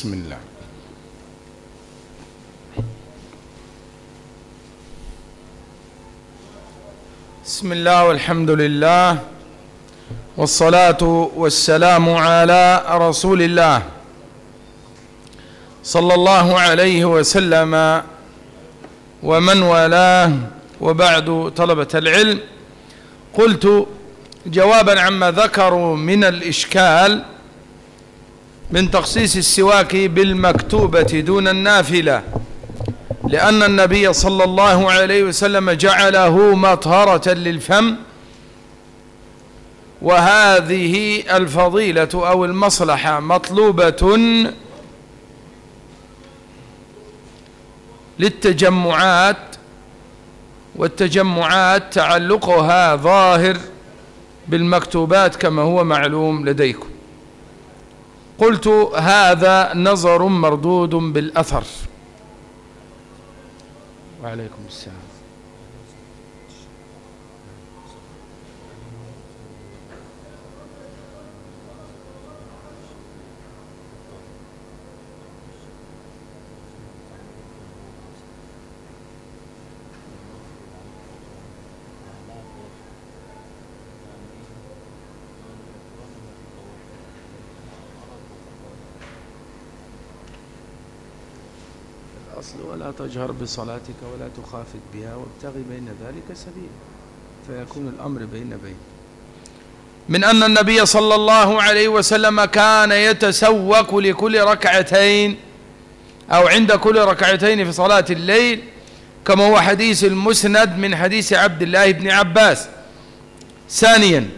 بسم الله. بسم الله والحمد لله والصلاة والسلام على رسول الله صلى الله عليه وسلم ومن والاه وبعد طلبة العلم. قلت جوابا عما ذكروا من الإشكال من تخصيص السواك بالمكتوبة دون النافلة لأن النبي صلى الله عليه وسلم جعله مطهرة للفم وهذه الفضيلة أو المصلحة مطلوبة للتجمعات والتجمعات تعلقها ظاهر بالمكتوبات كما هو معلوم لديكم. قلت هذا نظر مردود بالأثر. وعليكم السلام. الأصل ولا تجهر بصلاتك ولا تخافت بها وابتغي بين ذلك سبيلا. فيكون الأمر بين بين. من أن النبي صلى الله عليه وسلم كان يتسوق لكل ركعتين أو عند كل ركعتين في صلاة الليل كما هو حديث المسند من حديث عبد الله بن عباس. ثانيا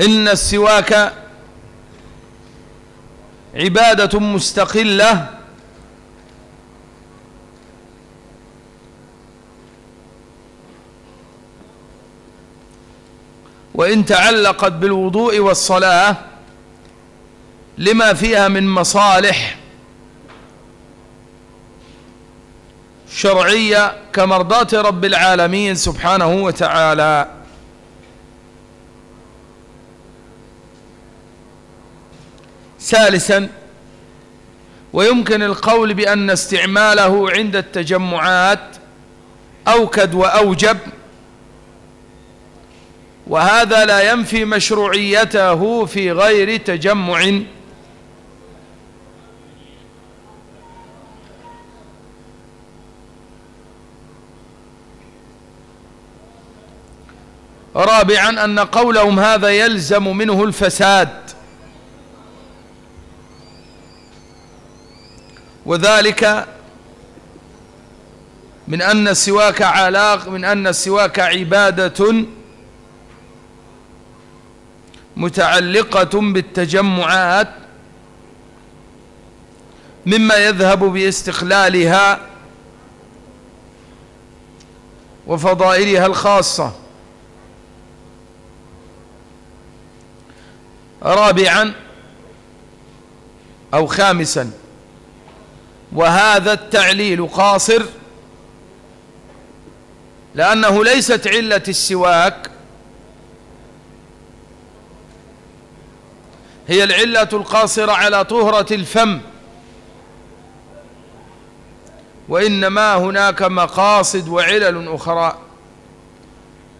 إن السواك عبادة مستقلة. وإن تعلقت بالوضوء والصلاة لما فيها من مصالح شرعية كمرضاة رب العالمين سبحانه وتعالى. ثالثا ويمكن القول بأن استعماله عند التجمعات أوكد وأوجب وهذا لا ينفي مشروعيته في غير تجمع. رابعا أن قولهم هذا يلزم منه الفساد. وذلك من أن السواك علاق من أن السواك عبادة متعلقة بالتجمعات مما يذهب باستقلالها وفضائلها الخاصة. رابعا أو خامسا وهذا التعليل قاصر لأنه ليست علة السواك هي العلة القاصرة على طهرة الفم وإنما هناك مقاصد وعلل أخرى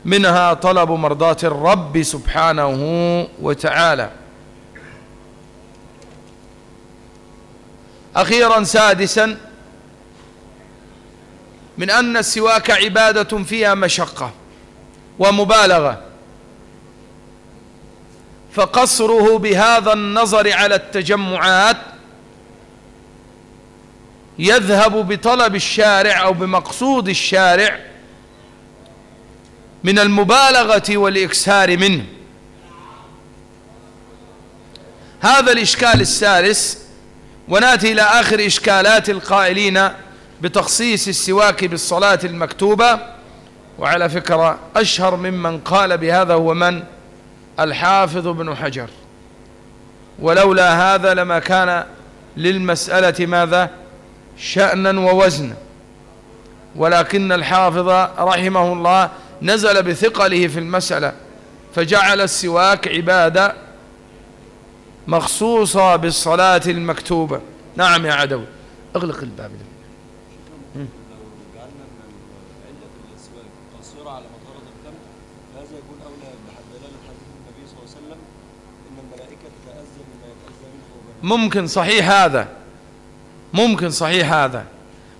منها طلب مرضاة الرب سبحانه وتعالى. أخيرا سادسا من أن السواك عبادة فيها مشقة ومبالغة فقصره بهذا النظر على التجمعات يذهب بطلب الشارع أو بمقصود الشارع من المبالغة والإكسار منه. هذا الإشكال الثالث ونأتي إلى آخر إشكالات القائلين بتخصيص السواك بالصلاة المكتوبة. وعلى فكرة أشهر ممن قال بهذا هو من؟ الحافظ بن حجر. ولولا هذا لما كان للمسألة ماذا؟ شأنا ووزنا. ولكن الحافظ رحمه الله نزل بثقله في المسألة فجعل السواك عبادة مخصوصة بالصلاة المكتوبة. نعم يا عدوي اغلق الباب. ممكن صحيح هذا. ممكن صحيح هذا.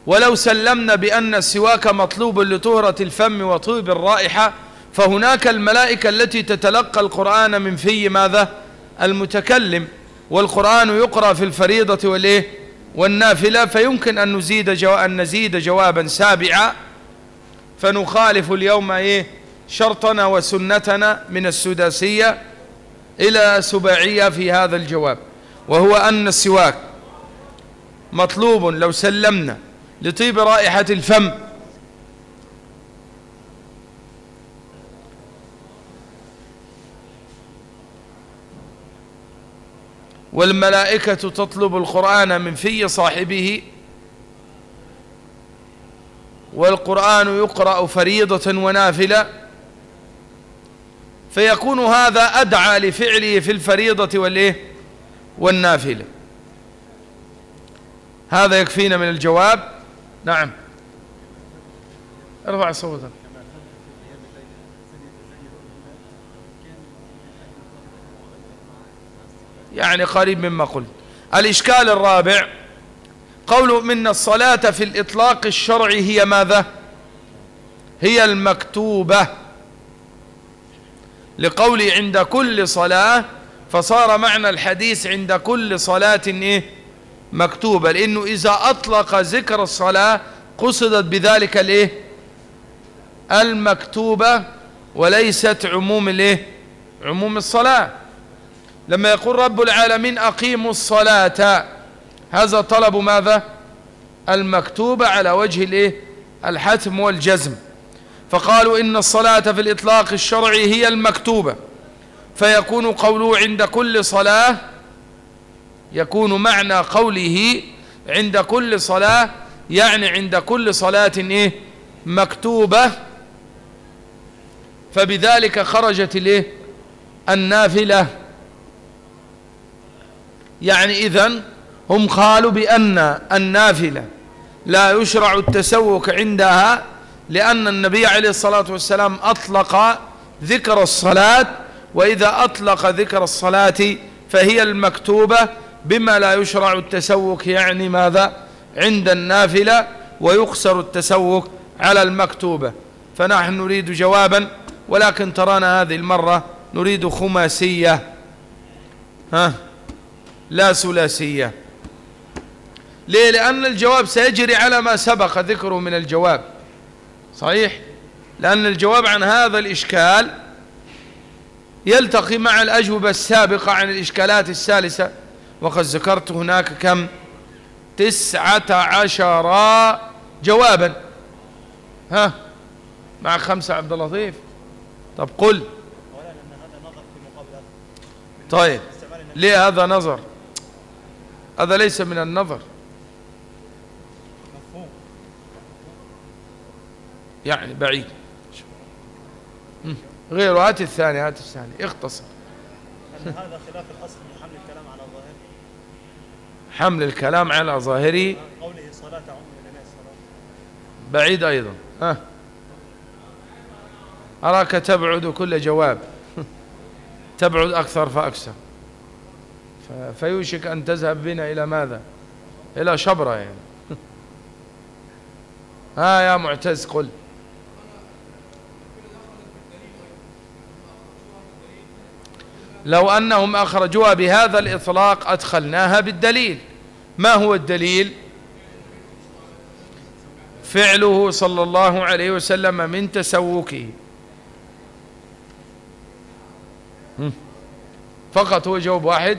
ولو سلمنا بأن السواك مطلوب لطهرة الفم وطيب الرائحة فهناك الملائكة التي تتلقى القرآن من في ماذا؟ المتكلم والقرآن يقرأ في الفريضة والإيه؟ والنافلة فيمكن أن نزيد, جو أن نزيد جوابا سابعا. فنخالف اليوم إيه؟ شرطنا وسنتنا من السداسية إلى سباعية في هذا الجواب. وهو أن السواك مطلوب لو سلمنا لطيب رائحة الفم والملائكة تطلب القرآن من في صاحبه والقرآن يقرأ فريضة ونافلة فيكون هذا أدعى لفعله في الفريضة والإيه؟ والنافلة. هذا يكفينا من الجواب. نعم. ارفع صوتك. يعني قريب مما قلت. الإشكال الرابع قول من الصلاة في الإطلاق الشرعي هي ماذا؟ هي المكتوبة. لقولي عند كل صلاة فصار معنى الحديث عند كل صلاة إيه؟ مكتوبة. لأنه إذا أطلق ذكر الصلاة قصدت بذلك الإيه؟ المكتوبة وليست عموم الإيه؟ عموم الصلاة. لما يقول رب العالمين أقيموا الصلاة هذا طلب ماذا؟ المكتوبة على وجه الإيه؟ الحتم والجزم. فقالوا إن الصلاة في الإطلاق الشرعي هي المكتوبة. فيكون قوله عند كل صلاة يكون معنى قوله عند كل صلاة يعني عند كل صلاة إيه؟ مكتوبة. فبذلك خرجت الإيه؟ النافلة. يعني إذن هم قالوا بأن النافلة لا يشرع التسوك عندها لأن النبي عليه الصلاة والسلام أطلق ذكر الصلاة وإذا أطلق ذكر الصلاة فهي المكتوبة بما لا يشرع التسوك يعني ماذا؟ عند النافلة ويقصر التسوك على المكتوبة. فنحن نريد جوابا ولكن ترانا هذه المرة نريد خماسية. ها؟ لا ثلاثية. ليه؟ لأن الجواب سيجري على ما سبق ذكره من الجواب. صحيح؟ لأن الجواب عن هذا الإشكال يلتقي مع الأجوبة السابقة عن الإشكالات الثالثة. وقد ذكرت هناك كم؟ تسعة عشر جوابا. ها؟ مع خمسة عبد اللطيف. طب قل. طيب. ليه هذا نظر؟ هذا ليس من النظر. يعني بعيد. غيره هات الثاني هات الثاني. اختصر. هذا خلاف الأصل من حمل الكلام على ظاهره. حمل الكلام على ظاهره. قوله صلاة عم الناس بعيد أيضا. ها. أراك تبعد كل جواب. تبعد أكثر فأكثر. فيوشك أن تذهب بنا إلى ماذا؟ إلى شبرة يعني. ها يا معتز قل. لو أنهم أخرجوها بهذا الإطلاق أدخلناها بالدليل. ما هو الدليل؟ فعله صلى الله عليه وسلم من تسوكه فقط هو جواب واحد.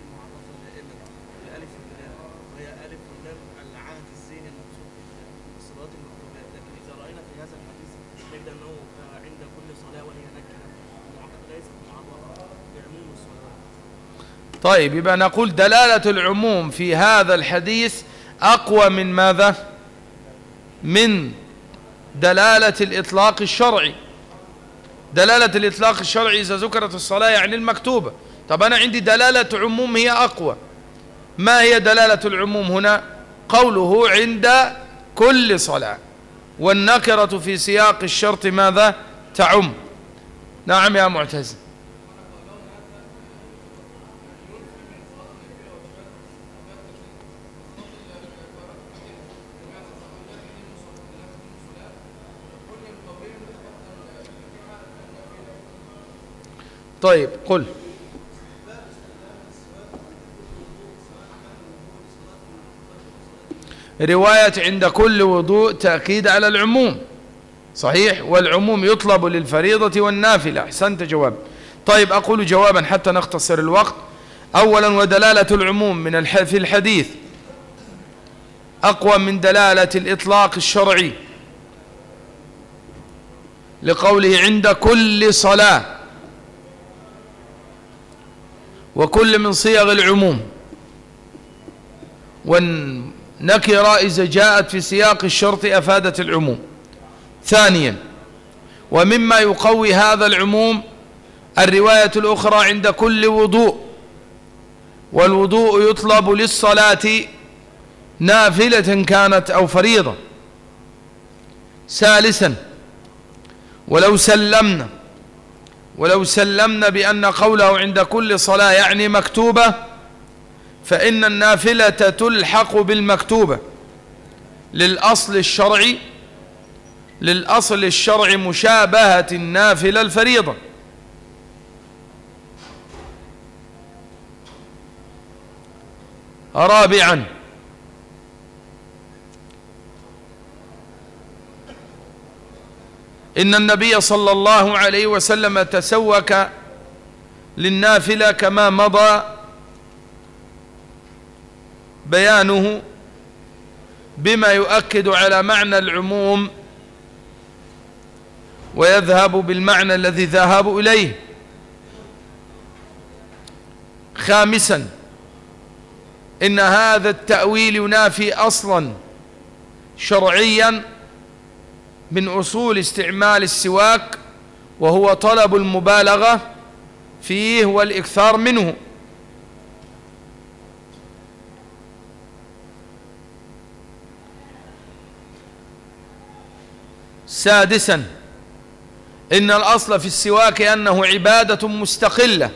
طيب يبقى نقول دلالة العموم في هذا الحديث أقوى من ماذا؟ من دلالة الإطلاق الشرعي. دلالة الإطلاق الشرعي إذا ذكرت الصلاة يعني المكتوبة. طب أنا عندي دلالة عموم هي أقوى. ما هي دلالة العموم هنا؟ قوله عند كل صلاة. والنكرة في سياق الشرط ماذا؟ تعم. نعم يا معتز. طيب قل. رواية عند كل وضوء تأكيد على العموم. صحيح؟ والعموم يطلب للفريضة والنافلة. أحسنت جواب. طيب أقول جوابا حتى نختصر الوقت. أولا ودلالة العموم من في الحديث. أقوى من دلالة الإطلاق الشرعي. لقوله عند كل صلاة. وكل من صيغ العموم. والنكرة إذا جاءت في سياق الشرط أفادت العموم. ثانيا ومما يقوي هذا العموم الرواية الأخرى عند كل وضوء والوضوء يطلب للصلاة نافلة كانت أو فريضة. ثالثا ولو سلمنا ولو سلمنا بأن قوله عند كل صلاة يعني مكتوبة فإن النافلة تلحق بالمكتوبة. للأصل الشرعي للأصل الشرعي مشابهة النافلة الفريضة. رابعا إن النبي صلى الله عليه وسلم تسوك للنافلة كما مضى بيانه بما يؤكد على معنى العموم ويذهب بالمعنى الذي ذهب إليه. خامسا إن هذا التأويل ينافي أصلا شرعيا من أصول استعمال السواك وهو طلب المبالغة فيه والإكثار منه. سادسا إن الأصل في السواك أنه عبادة مستقلة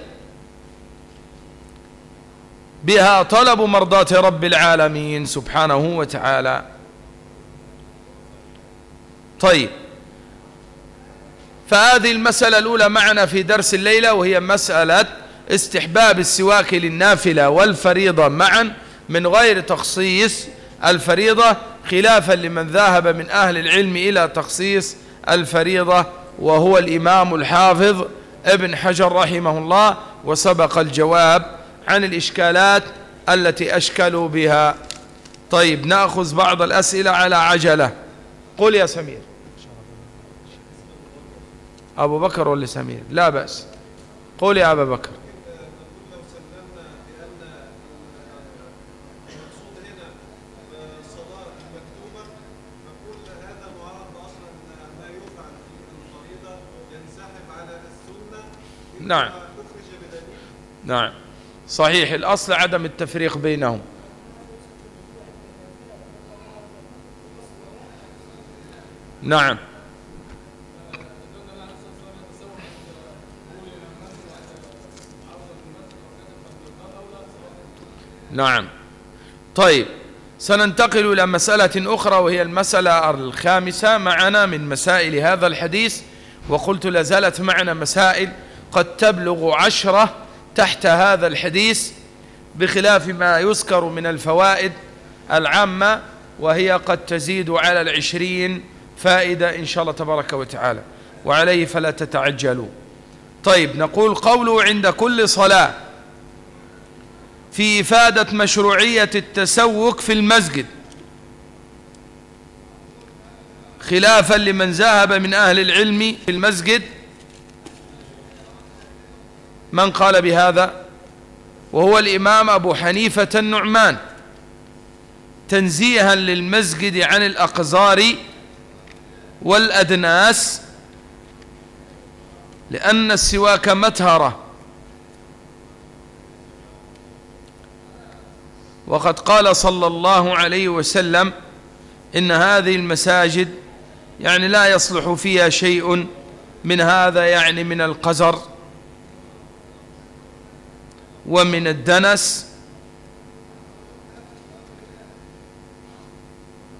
بها طلب مرضاة رب العالمين سبحانه وتعالى. طيب. فهذه المسألة الأولى معنا في درس الليلة وهي مسألة استحباب السواك للنافلة والفريضة معا من غير تخصيص الفريضة خلافا لمن ذهب من أهل العلم إلى تخصيص الفريضة وهو الإمام الحافظ ابن حجر رحمه الله وسبق الجواب عن الإشكالات التي أشكلوا بها. طيب نأخذ بعض الأسئلة على عجلة. قل يا سمير. أبو بكر ولا سمير؟ لا بأس. قل يا أبا بكر. نعم. نعم. صحيح. الأصل عدم التفريق بينهم. نعم. نعم. طيب سننتقل إلى مسألة أخرى وهي المسألة الخامسة. معنا من مسائل هذا الحديث وقلت لازالت معنا مسائل قد تبلغ عشرة تحت هذا الحديث بخلاف ما يذكر من الفوائد العامة وهي قد تزيد على العشرين فائدة إن شاء الله تبارك وتعالى. وعليه فلا تتعجلوا. طيب نقول قوله عند كل صلاة في إفادة مشروعية التسوك في المسجد. خلافا لمن ذهب من أهل العلم في المسجد. من قال بهذا؟ وهو الإمام أبو حنيفة النعمان. تنزيها للمسجد عن الأقذار والأدناس لأن السواك متهرة. وقد قال صلى الله عليه وسلم إن هذه المساجد يعني لا يصلح فيها شيء من هذا يعني من القزر ومن الدنس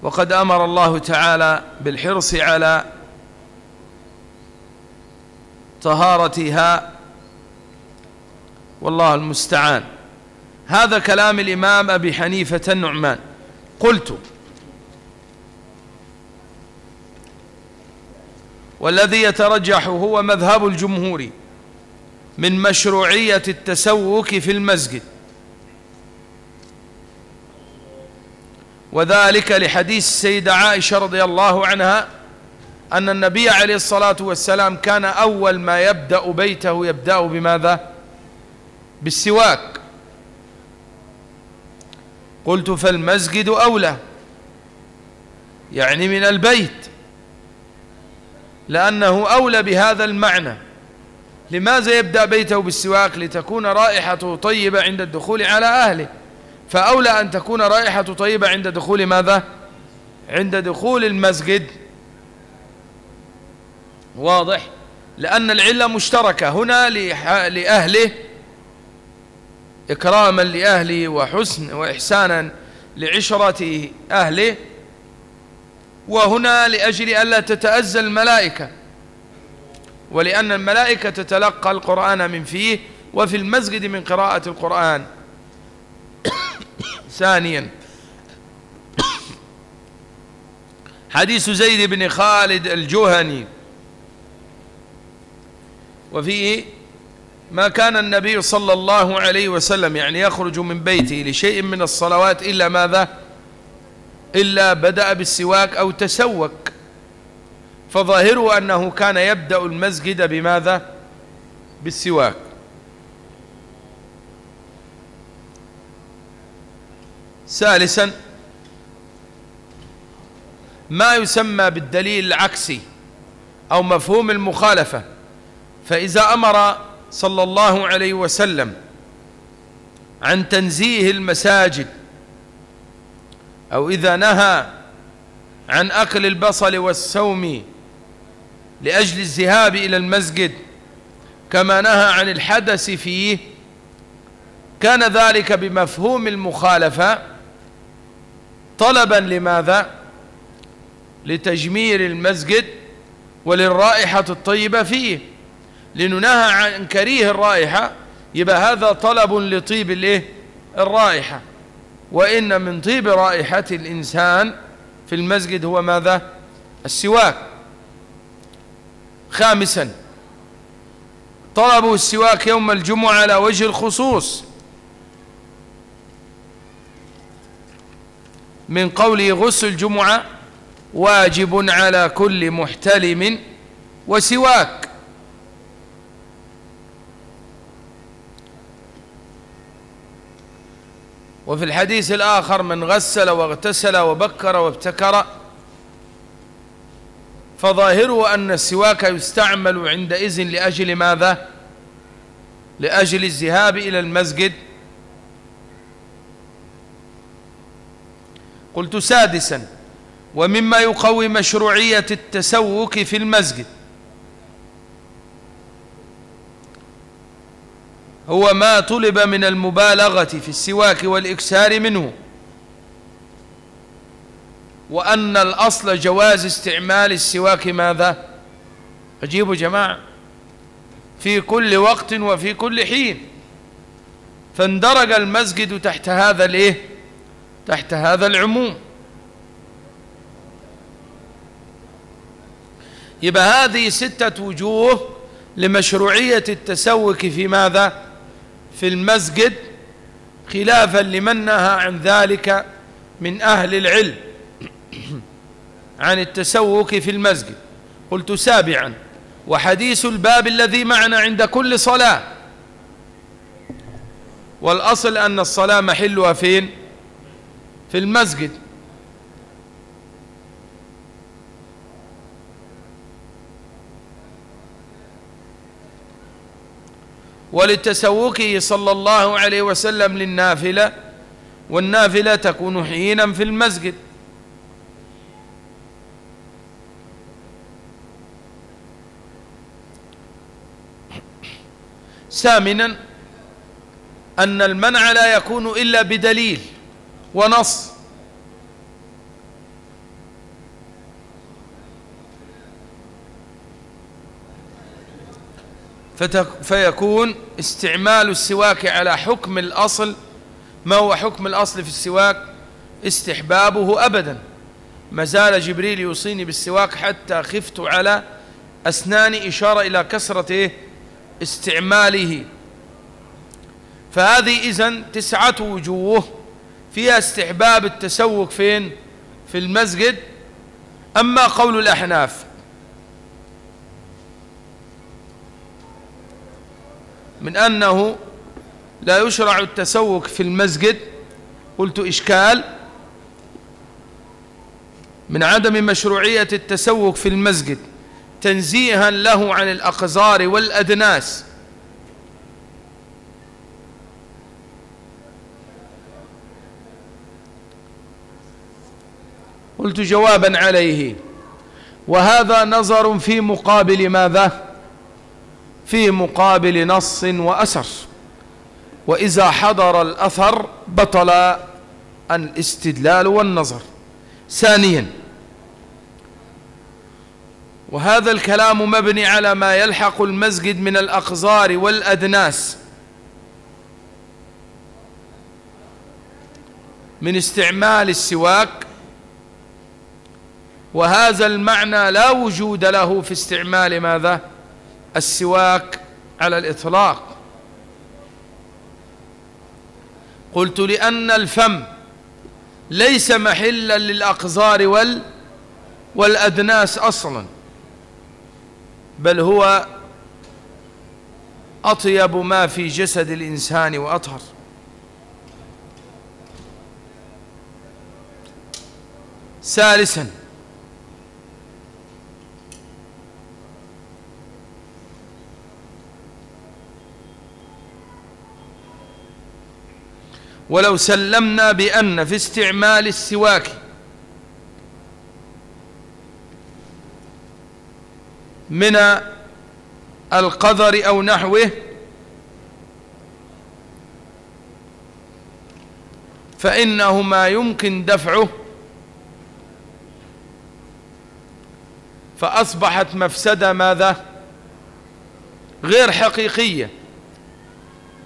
وقد أمر الله تعالى بالحرص على طهارتها والله المستعان. هذا كلام الإمام أبي حنيفة النعمان. قلت والذي يترجح هو مذهب الجمهور من مشروعية التسوك في المسجد. وذلك لحديث السيدة عائشة رضي الله عنها أن النبي عليه الصلاة والسلام كان أول ما يبدأ بيته يبدأ بماذا؟ بالسواك. قلت فالمسجد أولى يعني من البيت لأنه أولى بهذا المعنى. لماذا يبدأ بيته بالسواك؟ لتكون رائحته طيبة عند الدخول على أهله. فأولى أن تكون رائحة طيبة عند دخول ماذا؟ عند دخول المسجد. واضح؟ لأن العلة مشتركة. هنا لأهله إكراما لأهله وحسن وإحسانا لعشرة أهله. وهنا لأجل ألا تتأذى الملائكة. ولأن الملائكة تتلقى القرآن من فيه وفي المسجد من قراءة القرآن. ثانيا. حديث زيد بن خالد الجهني. وفيه ما كان النبي صلى الله عليه وسلم يعني يخرج من بيته لشيء من الصلوات إلا ماذا؟ إلا بدأ بالسواك أو تسوك. فظاهره أنه كان يبدأ المسجد بماذا؟ بالسواك. ثالثا ما يسمى بالدليل العكسي أو مفهوم المخالفة فإذا أمر صلى الله عليه وسلم عن تنزيه المساجد أو إذا نهى عن أكل البصل والسوم لأجل الذهاب إلى المسجد كما نهى عن الحدث فيه كان ذلك بمفهوم المخالفة طلبا لماذا؟ لتجمير المسجد وللرائحة الطيبة فيه. لننهى عن كريه الرائحة يبقى هذا طلب لطيب الإيه؟ الرائحة. وإن من طيب رائحة الإنسان في المسجد هو ماذا؟ السواك. خامسا طلبوا السواك يوم الجمعة على وجه الخصوص. من قوله غسل الجمعة واجب على كل محتلم وسواك. وفي الحديث الآخر من غسل واغتسل وبكر وابتكر فظاهره أن السواك يستعمل عندئذ لأجل ماذا؟ لأجل الذهاب إلى المسجد قلت سادسا ومما يقوي مشروعية التسوك في المسجد. هو ما طلب من المبالغة في السواك والإكسار منه وأن الأصل جواز استعمال السواك ماذا؟ أجيبوا جماعة في كل وقت وفي كل حين. فاندرج المسجد تحت هذا الإيه؟ تحت هذا العموم. يبقى هذه ستة وجوه لمشروعية التسوك في ماذا؟ في المسجد خلافا لمن نهى عن ذلك من أهل العلم عن التسوك في المسجد. قلت سابعا وحديث الباب الذي معنا عند كل صلاة. والأصل أن الصلاة محلها فين؟ في المسجد. ولتسوكه صلى الله عليه وسلم للنافلة والنافلة تكون حينا في المسجد. ثامنا أن المنع لا يكون إلا بدليل. ونص. فيكون استعمال السواك على حكم الأصل. ما هو حكم الأصل في السواك؟ استحبابه أبدا. ما زال جبريل يوصيني بالسواك حتى خفت على أسناني إشارة إلى كسرة إيه؟ استعماله. فهذه إذن تسعة وجوه. فيها استحباب التسوق فين؟ في المسجد. أما قول الأحناف. من أنه لا يشرع التسوق في المسجد. قلت إشكال. من عدم مشروعية التسوق في المسجد. تنزيها له عن الأقذار والأدناس. قلت جوابا عليه. وهذا نظر في مقابل ماذا؟ في مقابل نص وأثر وإذا حضر الأثر بطل الاستدلال والنظر. ثانيا وهذا الكلام مبني على ما يلحق المسجد من الأقذار والأدناس. من استعمال السواك وهذا المعنى لا وجود له في استعمال ماذا؟ السواك على الإطلاق. قلت لأن الفم ليس محلا للأقذار وال والأدناس أصلا بل هو أطيب ما في جسد الإنسان وأطهر. ثالثا ولو سلمنا بأن في استعمال السواك. من القذر أو نحوه فإنه ما يمكن دفعه. فأصبحت مفسدة ماذا؟ غير حقيقية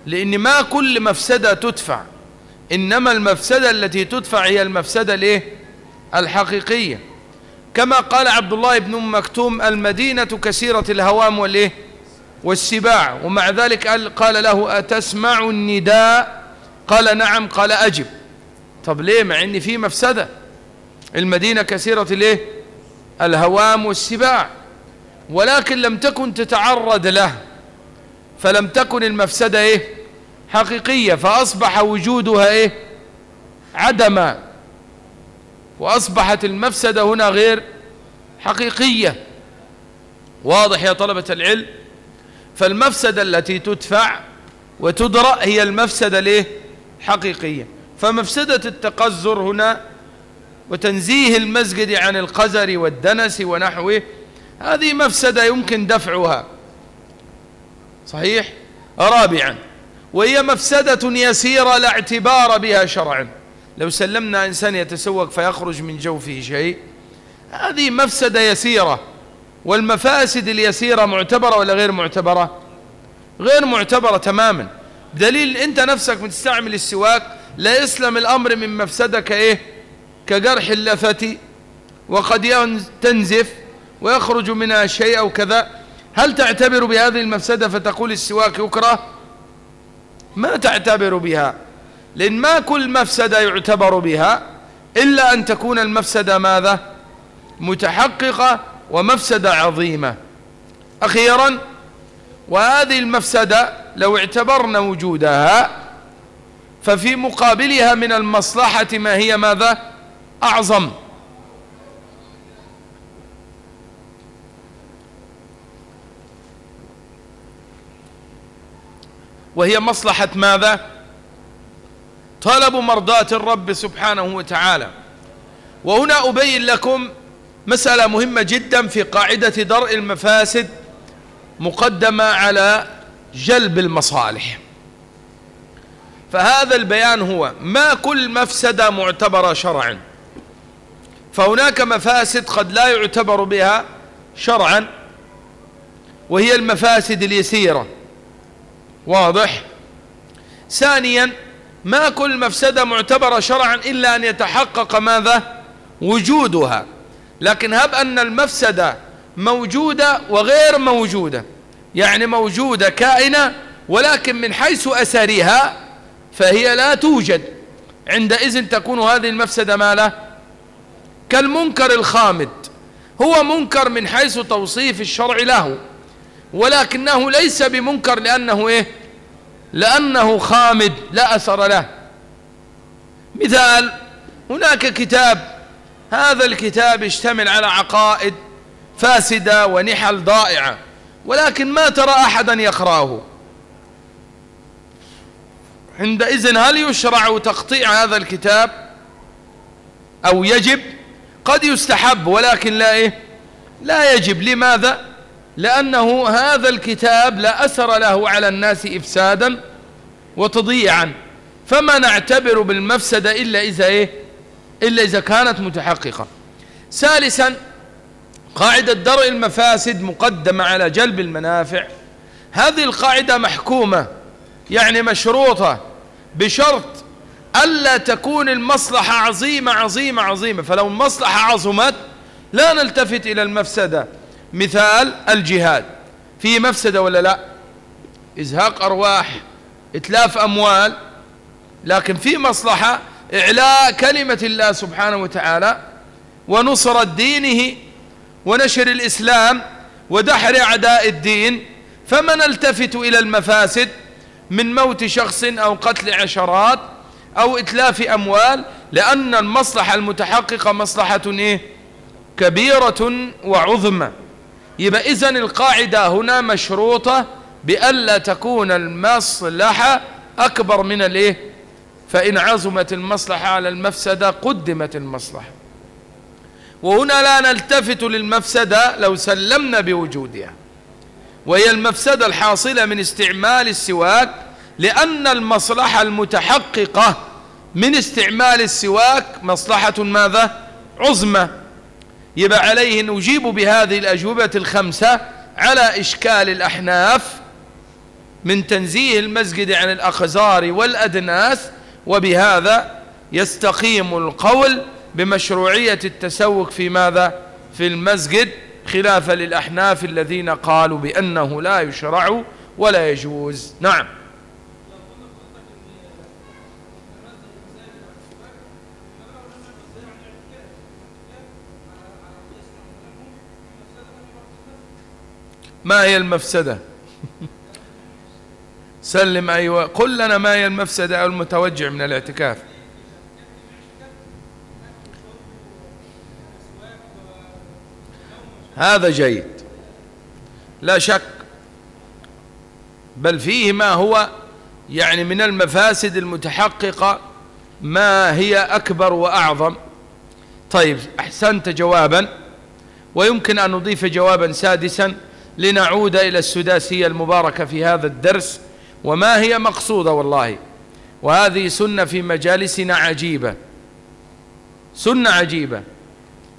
لأن ما كل مفسدة تدفع. إنما المفسدة التي تدفع هي المفسدة الإيه؟ الحقيقية. كما قال عبد الله بن مكتوم المدينة كثيرة الهوام والإيه؟ والسباع. ومع ذلك قال له أتسمع النداء؟ قال نعم. قال أجب. طب ليه؟ مع إن في مفسدة. المدينة كثيرة الإيه؟ الهوام والسباع. ولكن لم تكن تتعرض له. فلم تكن المفسدة إيه؟ حقيقية فأصبح وجودها إيه؟ عدما. وأصبحت المفسدة هنا غير حقيقية. واضح يا طلبة العلم؟ فالمفسدة التي تدفع وتدرأ هي المفسدة ليه؟ حقيقية. فمفسدة التقذر هنا وتنزيه المسجد عن القذر والدنس ونحوه هذه مفسدة يمكن دفعها. صحيح؟ رابعا. وهي مفسدة يسيرة لا اعتبار بها شرعا. لو سلمنا إنسان يتسوق فيخرج من جوفه شيء هذه مفسدة يسيرة. والمفاسد اليسيرة معتبرة ولا غير معتبرة؟ غير معتبرة تماما. دليل أنت نفسك متستعمل السواك لا يسلم الأمر من مفسدة كإيه كجرح اللثة وقد تنزف ويخرج منها شيء أو كذا. هل تعتبر بهذه المفسدة فتقول السواك يكره؟ ما تعتبر بها. لأن ما كل مفسدة يعتبر بها إلا أن تكون المفسدة ماذا؟ متحققة ومفسدة عظيمة. أخيرا وهذه المفسدة لو اعتبرنا وجودها ففي مقابلها من المصلحة ما هي ماذا؟ أعظم. وهي مصلحة ماذا؟ طلب مرضاة الرب سبحانه وتعالى. وهنا أبين لكم مسألة مهمة جدا في قاعدة درء المفاسد مقدمة على جلب المصالح. فهذا البيان هو ما كل مفسدة معتبرة شرعا. فهناك مفاسد قد لا يعتبر بها شرعا وهي المفاسد اليسيرة. واضح؟ ثانيا ما كل مفسدة معتبرة شرعا إلا أن يتحقق ماذا؟ وجودها. لكن هب أن المفسدة موجودة وغير موجودة. يعني موجودة كائنة ولكن من حيث أثرها فهي لا توجد. عندئذ تكون هذه المفسدة ماله كالمنكر الخامد. هو منكر من حيث توصيف الشرع له ولكنه ليس بمنكر لأنه إيه؟ لأنه خامد لا أثر له. مثال هناك كتاب هذا الكتاب يشتمل على عقائد فاسدة ونحل ضائعة ولكن ما ترى أحدا يقرأه. عندئذ هل يشرع تقطيع هذا الكتاب؟ أو يجب؟ قد يستحب ولكن لا إيه؟ لا يجب. لماذا؟ لأنه هذا الكتاب لا أثر له على الناس إفسادا وتضييعا. فما نعتبر بالمفسدة إلا إذا إيه؟ إلا إذا كانت متحققة. ثالثا قاعدة درء المفاسد مقدمة على جلب المنافع. هذه القاعدة محكومة يعني مشروطة بشرط ألا تكون المصلحة عظيمة عظيمة عظيمة. فلو المصلحة عظمت لا نلتفت إلى المفسدة. مثال الجهاد. فيه مفسدة ولا لا؟ إزهاق أرواح إتلاف أموال لكن في مصلحة إعلاء كلمة الله سبحانه وتعالى ونصرة دينه ونشر الإسلام ودحر أعداء الدين. فما نلتفت إلى المفاسد من موت شخص أو قتل عشرات أو إتلاف أموال لأن المصلحة المتحققة مصلحة إيه؟ كبيرة وعظمى. يبقى إذن القاعدة هنا مشروطة بألا تكون المصلحة أكبر من الإيه؟ فإن عظمت المصلحة على المفسدة قدمت المصلحة. وهنا لا نلتفت للمفسدة لو سلمنا بوجودها. وهي المفسدة الحاصلة من استعمال السواك لأن المصلحة المتحققة من استعمال السواك مصلحة ماذا؟ عظمى. يبقى عليه نجيب بهذه الأجوبة الخمسة على إشكال الأحناف من تنزيه المسجد عن الأخزار والأدناس وبهذا يستقيم القول بمشروعية التسوق في ماذا؟ في المسجد خلافا للأحناف الذين قالوا بأنه لا يشرع ولا يجوز. نعم. ما هي المفسدة؟ سلم أيوة. قل لنا ما هي المفسدة أو المتوجع من الاعتكاف. هذا جيد. لا شك بل فيه ما هو يعني من المفاسد المتحققة ما هي أكبر وأعظم. طيب أحسنت جوابا. ويمكن أن نضيف جوابا سادسا. لنعود إلى السداسية المباركة في هذا الدرس وما هي مقصودة والله؟ وهذه سنة في مجالسنا عجيبة. سنة عجيبة.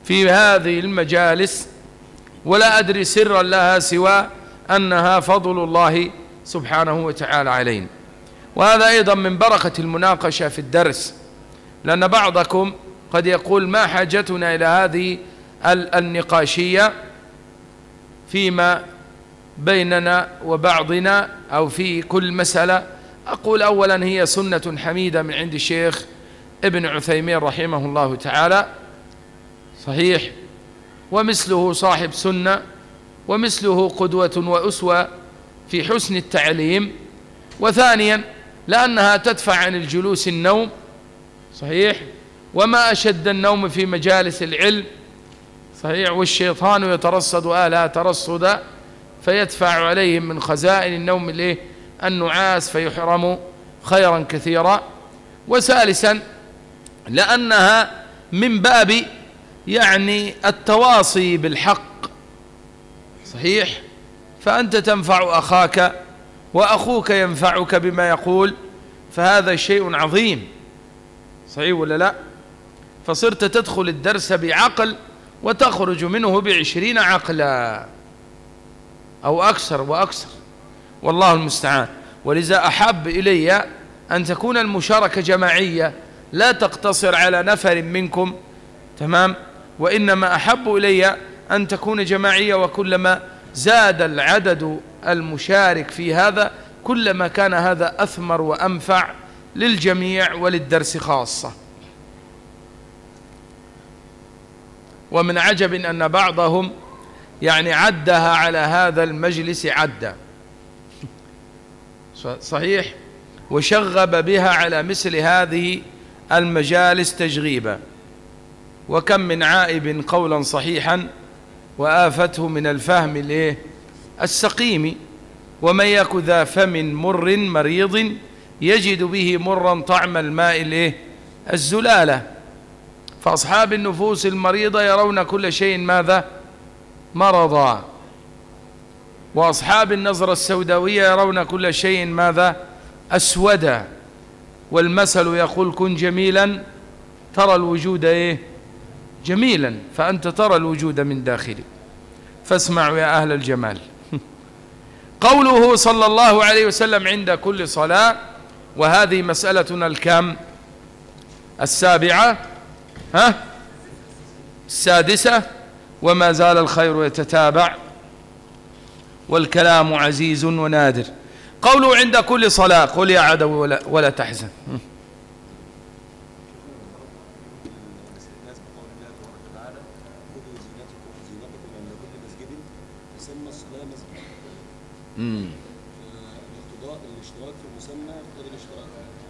في هذه المجالس ولا أدري سرا لها سوى أنها فضل الله سبحانه وتعالى علينا. وهذا أيضا من بركة المناقشة في الدرس لأن بعضكم قد يقول ما حاجتنا إلى هذه النقاشية؟ فيما بيننا وبعضنا أو في كل مسألة. أقول أولا هي سنة حميدة من عند الشيخ ابن عثيمين رحمه الله تعالى. صحيح. ومثله صاحب سنة ومثله قدوة وأسوة في حسن التعليم. وثانيا لأنها تدفع عن الجلوس النوم. صحيح. وما أشد النوم في مجالس العلم صحيح والشيطان يترصد آلها ترصدا فيدفع عليهم من خزائن النوم الايه النعاس فيحرموا خيرا كثيرا. وثالثا لأنها من باب يعني التواصي بالحق. صحيح؟ فأنت تنفع أخاك وأخوك ينفعك بما يقول فهذا شيء عظيم. صحيح ولا لا؟ فصرت تدخل الدرس بعقل وتخرج منه بعشرين عقلا أو أكثر وأكثر. والله المستعان. ولذا أحب إلي أن تكون المشاركة جماعية لا تقتصر على نفر منكم تمام؟ وإنما أحب إلي أن تكون جماعية وكلما زاد العدد المشارك في هذا كلما كان هذا أثمر وأنفع للجميع وللدرس خاصة. ومن عجب أن بعضهم يعني عدها على هذا المجلس عدا صحيح؟ وشغب بها على مثل هذه المجالس تجغيبا. وكم من عائب قولا صحيحا وآفته من الفهم الايه السقيم. ومن يك ذا فم مر مريض يجد به مرا طعم الماء الايه الزلالة. فأصحاب النفوس المريضة يرون كل شيء ماذا؟ مرضا. وأصحاب النظرة السوداوية يرون كل شيء ماذا؟ أسودا. والمثل يقول كن جميلا ترى الوجود إيه؟ جميلا فأنت ترى الوجود من داخلك فاسمعوا يا أهل الجمال. قوله صلى الله عليه وسلم عند كل صلاة وهذه مسألتنا الكام؟ السابعة ها؟ السادسة وما زال الخير يتتابع والكلام عزيز ونادر. قوله عند كل صلاة قل يا عدو ولا, ولا تحزن.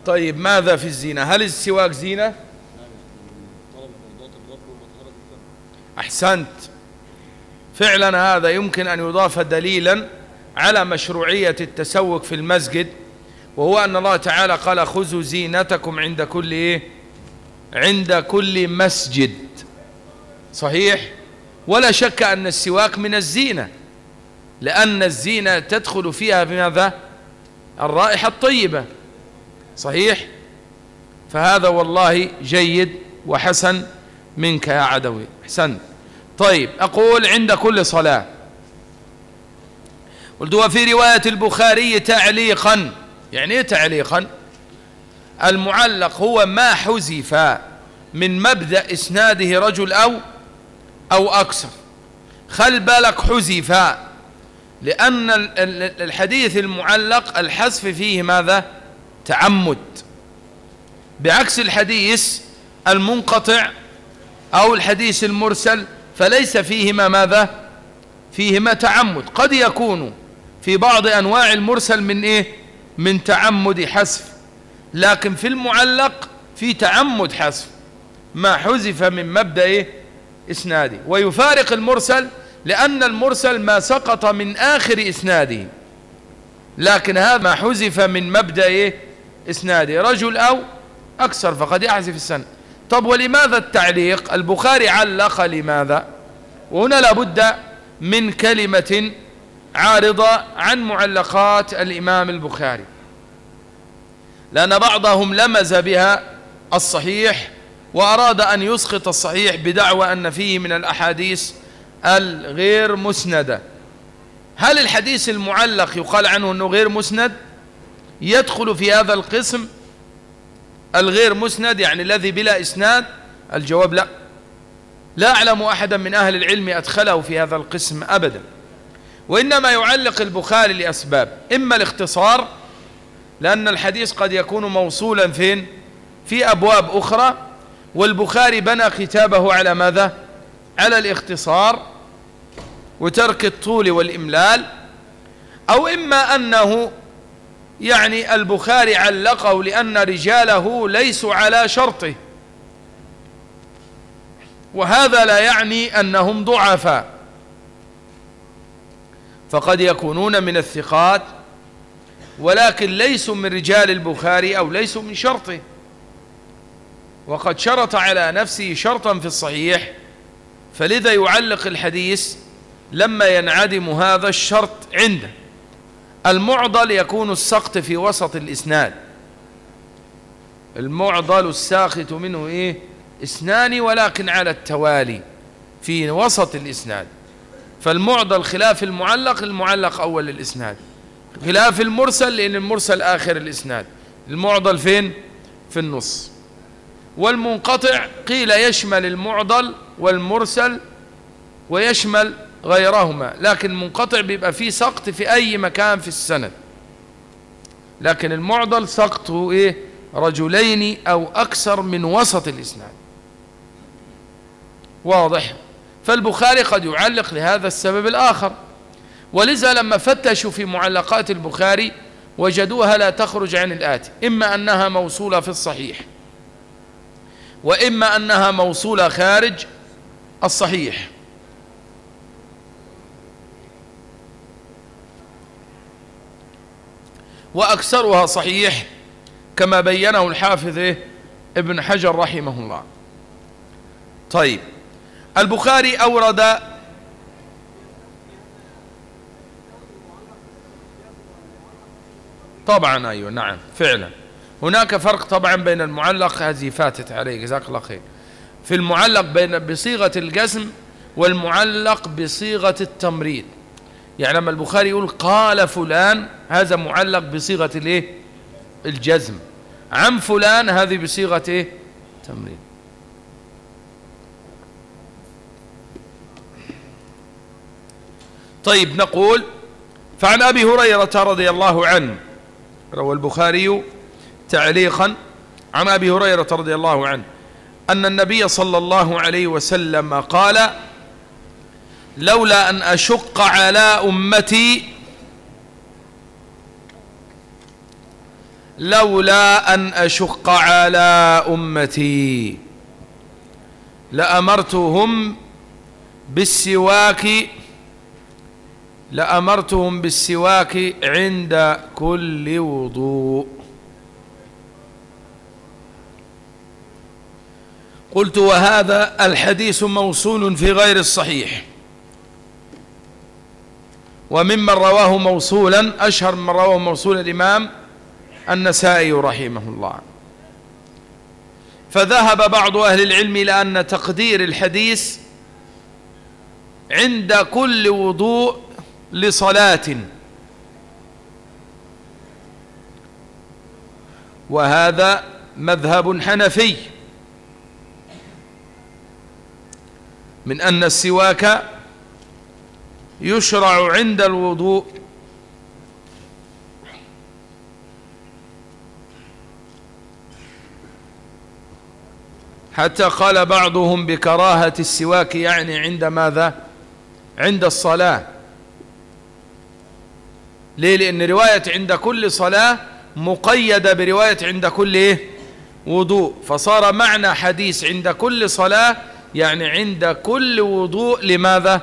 طيب ماذا في الزينة؟ هل السواك زينة؟ أحسنت. فعلا هذا يمكن أن يضاف دليلا على مشروعية التسوق في المسجد وهو أن الله تعالى قال خذوا زينتكم عند كل إيه؟ عند كل مسجد. صحيح؟ ولا شك أن السواك من الزينة لأن الزينة تدخل فيها بماذا؟ الرائحة الطيبة. صحيح؟ فهذا والله جيد وحسن منك يا عدوي. إحسنت. طيب أقول عند كل صلاة. قلت وفي رواية البخاري تعليقا. يعني إيه تعليقا؟ المعلق هو ما حذف من مبدأ إسناده رجل أو أو أكثر. خل بالك حذف لأن الحديث المعلق الحذف فيه ماذا؟ تعمد. بعكس الحديث المنقطع أو الحديث المرسل فليس فيهما ماذا؟ فيهما تعمد. قد يكون في بعض أنواع المرسل من إيه؟ من تعمد حذف. لكن في المعلق في تعمد حذف. ما حذف من مبدأ إيه إسناده. ويفارق المرسل لأن المرسل ما سقط من آخر إسناده. لكن هذا ما حذف من مبدأ إيه إسناده. رجل أو أكثر فقد يحذف السنة. طب ولماذا التعليق؟ البخاري علق لماذا؟ وهنا لابد من كلمة عارضة عن معلقات الإمام البخاري لأن بعضهم لمز بها الصحيح وأراد أن يسقط الصحيح بدعوى أن فيه من الأحاديث الغير مسندة. هل الحديث المعلق يقال عنه أنه غير مسند؟ يدخل في هذا القسم الغير مسند يعني الذي بلا إسناد؟ الجواب لا. لا أعلم أحدا من أهل العلم أدخله في هذا القسم أبدا. وإنما يعلق البخاري لأسباب. إما الاختصار لأن الحديث قد يكون موصولا فين؟ في أبواب أخرى. والبخاري بنى كتابه على ماذا؟ على الاختصار وترك الطول والإملال. أو إما أنه يعني البخاري علقه لأن رجاله ليسوا على شرطه. وهذا لا يعني أنهم ضعفاء. فقد يكونون من الثقات ولكن ليسوا من رجال البخاري أو ليسوا من شرطه. وقد شرط على نفسه شرطا في الصحيح فلذا يعلق الحديث لما ينعدم هذا الشرط عنده. المعضل يكون السقط في وسط الإسناد المعضل الساخط منه إيه؟ اثنان ولكن على التوالي في وسط الإسناد فالمعضل خلاف المعلق المعلق أول الإسناد خلاف المرسل لأن المرسل آخر الإسناد المعضل فين؟ في النص. والمنقطع قيل يشمل المعضل والمرسل ويشمل غيرهما لكن المنقطع بيبقى فيه سقط في أي مكان في السند. لكن المعضل سقطه إيه؟ رجلين أو أكثر من وسط الإسناد. واضح؟ فالبخاري قد يعلق لهذا السبب الآخر. ولذا لما فتشوا في معلقات البخاري وجدوها لا تخرج عن الآتي إما أنها موصولة في الصحيح وإما أنها موصولة خارج الصحيح. وأكثرها صحيح كما بينه الحافظ؟ ابن حجر رحمه الله. طيب البخاري أورد طبعا أيوة نعم فعلا. هناك فرق طبعا بين المعلق هذه فاتت عليه جزاك الله خير. في المعلق بين بصيغة الجزم والمعلق بصيغة التمريض. يعني لما البخاري يقول قال فلان هذا معلق بصيغة الايه؟ الجزم. عن فلان هذه بصيغة إيه؟ تمريض طيب نقول فعن أبي هريرة رضي الله عنه روى البخاري تعليقا عن أبي هريرة رضي الله عنه أن النبي صلى الله عليه وسلم قال لولا أن أشق على أمتي لولا أن أشق على أمتي لأمرتهم بالسواك لأمرتهم بالسواك عند كل وضوء. قلت وهذا الحديث موصول في غير الصحيح. وممن رواه موصولا أشهر من رواه موصولا الإمام النسائي رحمه الله. فذهب بعض أهل العلم إلى أن تقدير الحديث عند كل وضوء لصلاة. وهذا مذهب حنفي. من أن السواك يشرع عند الوضوء. حتى قال بعضهم بكراهة السواك يعني عند ماذا؟ عند الصلاة. ليه؟ لأن رواية عند كل صلاة مقيدة برواية عند كل إيه؟ وضوء. فصار معنى حديث عند كل صلاة يعني عند كل وضوء لماذا؟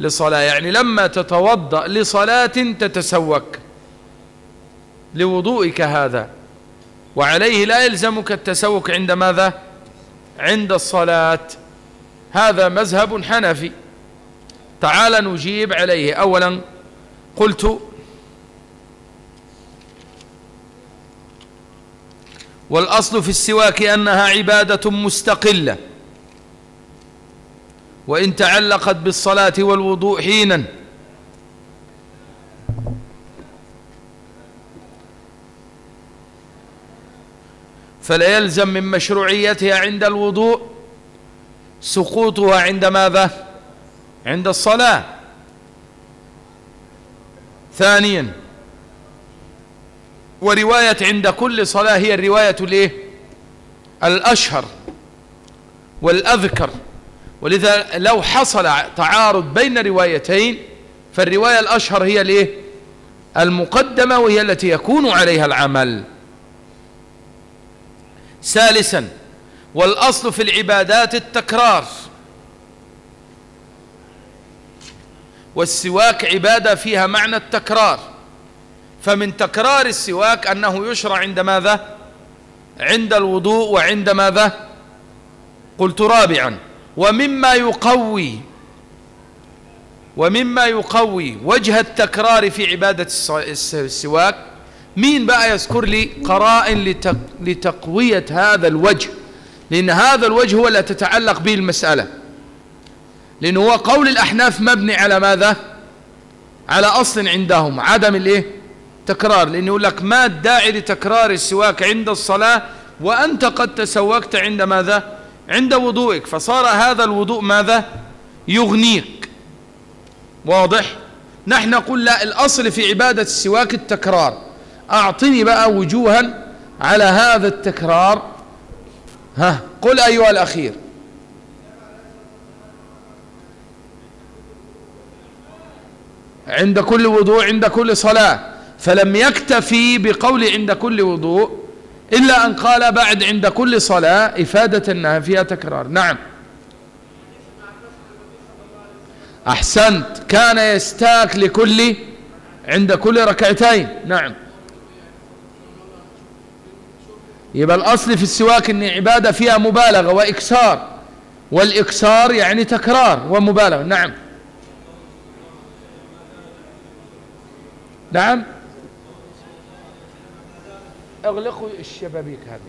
لصلاة. يعني لما تتوضأ لصلاة تتسوك لوضوئك هذا. وعليه لا يلزمك التسوك عند ماذا؟ عند الصلاة. هذا مذهب حنفي. تعال نجيب عليه. أولا قلت والأصل في السواك أنها عبادة مستقلة. وإن تعلقت بالصلاة والوضوء حينا. فلا يلزم من مشروعيتها عند الوضوء سقوطها عند ماذا؟ عند الصلاة. ثانيا ورواية عند كل صلاة هي الرواية الأشهر والأذكر. ولذا لو حصل تعارض بين روايتين فالرواية الأشهر هي الإيه؟ المقدمة وهي التي يكون عليها العمل. ثالثا والأصل في العبادات التكرار. والسواك عبادة فيها معنى التكرار. فمن تكرار السواك أنه يشرع عند ماذا؟ عند الوضوء وعند ماذا؟ قلت رابعا ومما يقوي ومما يقوي وجه التكرار في عبادة السواك. مين بقى يذكر لي قرائن لتقوية هذا الوجه؟ لأن هذا الوجه هو الذي تتعلق به المسألة. لأنه هو قول الأحناف مبني على ماذا؟ على أصل عندهم عدم الإيه؟ تكرار. لأنه يقول لك ما الداعي لتكرار السواك عند الصلاة؟ وأنت قد تسوكت عند ماذا؟ عند وضوئك فصار هذا الوضوء ماذا؟ يغنيك. واضح؟ نحن نقول لا الأصل في عبادة السواك التكرار. أعطني بقى وجوها على هذا التكرار. ها قل أيها الأخير. عند كل وضوء عند كل صلاة. فلم يكتفي بقول عند كل وضوء إلا أن قال بعد عند كل صلاة إفادة أنها فيها تكرار. نعم. أحسنت. كان يستاك لكل عند كل ركعتين. نعم. يبقى الأصل في السواك أن عبادة فيها مبالغة وإكسار والإكسار يعني تكرار ومبالغة. نعم. نعم. اغلقوا الشبابيك هذه.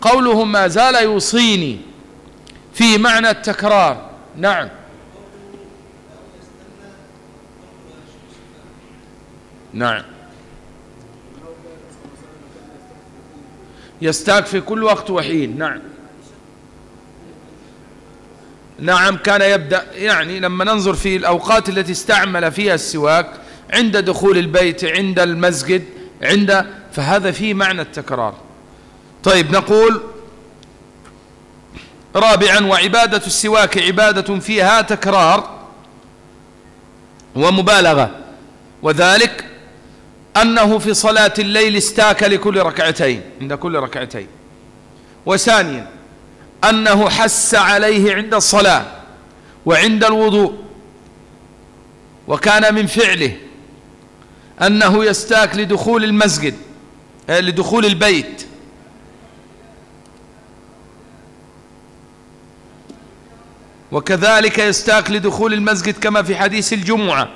قوله ما زال يوصيني في معنى التكرار. نعم. نعم. يستاك في كل وقت وحين. نعم. نعم كان يبدأ يعني لما ننظر في الأوقات التي استعمل فيها السواك عند دخول البيت عند المسجد عند فهذا فيه معنى التكرار. طيب نقول رابعا وعبادة السواك عبادة فيها تكرار ومبالغة. وذلك أنه في صلاة الليل استاك لكل ركعتين عند كل ركعتين. وثانيا أنه حس عليه عند الصلاة وعند الوضوء وكان من فعله. أنه يستاك لدخول المسجد آه، لدخول البيت. وكذلك يستاك لدخول المسجد كما في حديث الجمعة.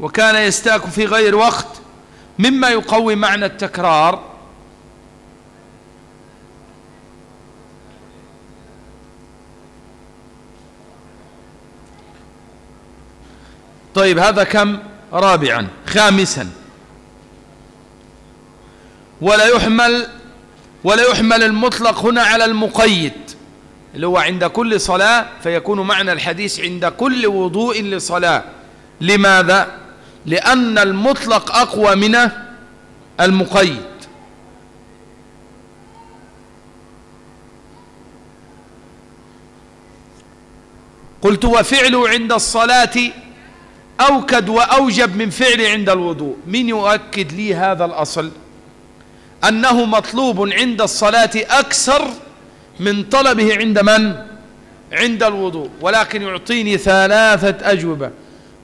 وكان يستاك في غير وقت مما يقوي معنى التكرار. طيب هذا كم؟ رابعا خامسا. ولا يحمل ولا يحمل المطلق هنا على المقيد اللي هو عند كل صلاة فيكون معنى الحديث عند كل وضوء لصلاة. لماذا؟ لأن المطلق أقوى من المقيد. قلت وفعله عند الصلاة أوكد وأوجب من فعل عند الوضوء. من يؤكد لي هذا الأصل؟ أنه مطلوب عند الصلاة أكثر من طلبه عند من؟ عند الوضوء. ولكن يعطيني ثلاثة أجوبة.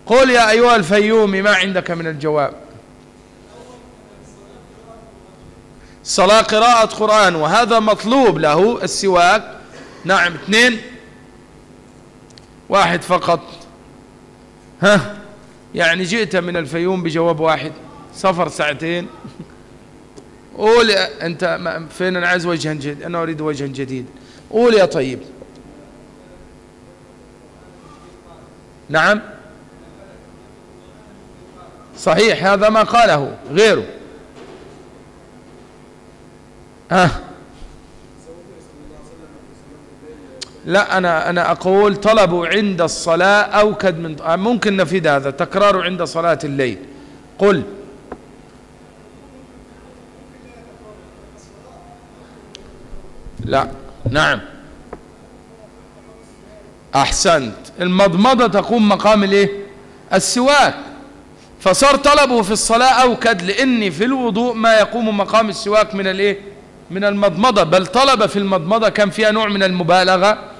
قل يا أيها الفيوم ما عندك من الجواب؟ صلاة قراءة قرآن وهذا مطلوب له السواك. نعم اثنين. واحد فقط. ها؟ يعني جئت من الفيوم بجواب واحد سفر ساعتين. قول أنت فين؟ أنا عايز وجها جديد أنا أريد وجها جديد. قول يا طيب. نعم. صحيح هذا ما قاله غيره. ها. لا أنا أنا أقول طلبوا عند الصلاة أوكد من ممكن نفيد هذا تكرار عند صلاة الليل. قل. لا نعم. أحسنت. المضمضة تقوم مقام الإيه؟ السواك. فصار طلبه في الصلاة أوكد لأن في الوضوء ما يقوم مقام السواك من الإيه؟ من المضمضة. بل طلب في المضمضة كان فيها نوع من المبالغة.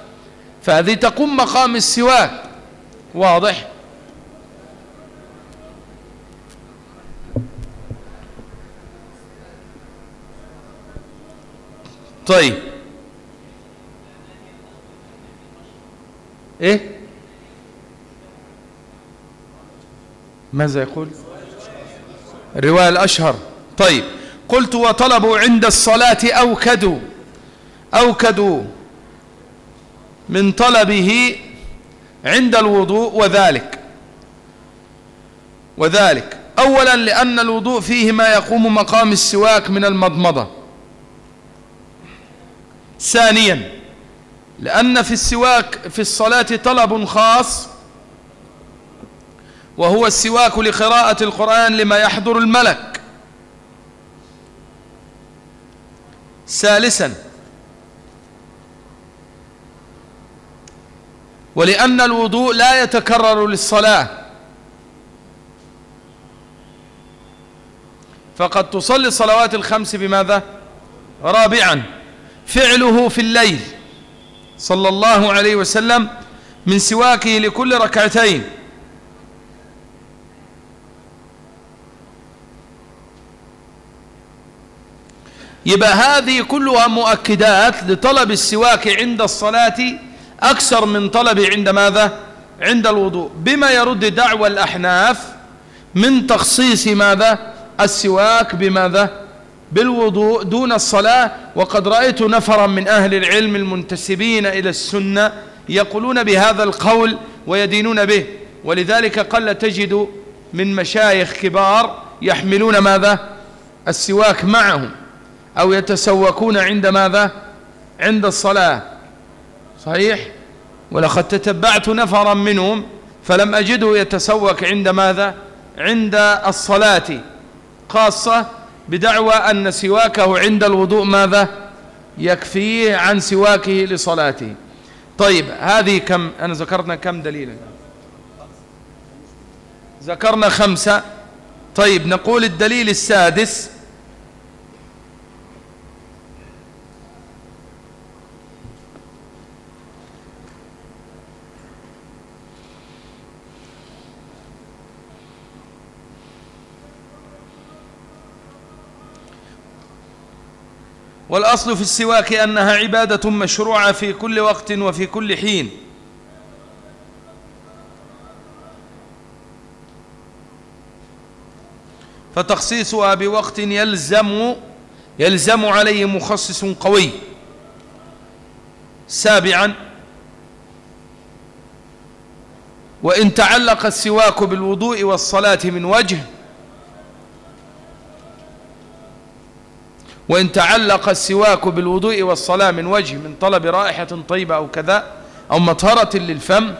فهذه تقوم مقام السواك واضح؟ طيب. إيه؟ ماذا يقول؟ الرواية الأشهر. طيب. قلت وطلبوا عند الصلاة أوكدوا. أوكدوا. من طلبه عند الوضوء وذلك. وذلك. أولا لأن الوضوء فيه ما يقوم مقام السواك من المضمضة. ثانيا لأن في السواك في الصلاة طلب خاص وهو السواك لقراءة القرآن لما يحضر الملك. ثالثا ولأن الوضوء لا يتكرر للصلاة. فقد تصلي الصلوات الخمس بماذا؟ رابعا. فعله في الليل. صلى الله عليه وسلم من سواكه لكل ركعتين. يبقى هذه كلها مؤكدات لطلب السواك عند الصلاة أكثر من طلب عند ماذا؟ عند الوضوء. بما يرد دعوى الأحناف من تخصيص ماذا؟ السواك بماذا؟ بالوضوء دون الصلاة. وقد رأيت نفرا من أهل العلم المنتسبين إلى السنة يقولون بهذا القول ويدينون به. ولذلك قل تجد من مشايخ كبار يحملون ماذا؟ السواك معهم أو يتسوكون عند ماذا؟ عند الصلاة. صحيح؟ ولقد تتبعت نفرا منهم فلم أجده يتسوك عند ماذا؟ عند الصلاة خاصة بدعوى أن سواكه عند الوضوء ماذا؟ يكفيه عن سواكه لصلاته. طيب هذه كم؟ أنا ذكرنا كم دليلا؟ ذكرنا خمسة. طيب نقول الدليل السادس. والأصل في السواك أنها عبادة مشروعة في كل وقت وفي كل حين. فتخصيصها بوقت يلزم يلزم عليه مخصص قوي. سابعا وإن تعلق السواك بالوضوء والصلاة من وجه وإن تعلق السواك بالوضوء والصلاة من وجه من طلب رائحة طيبة أو كذا أو مطهرة للفم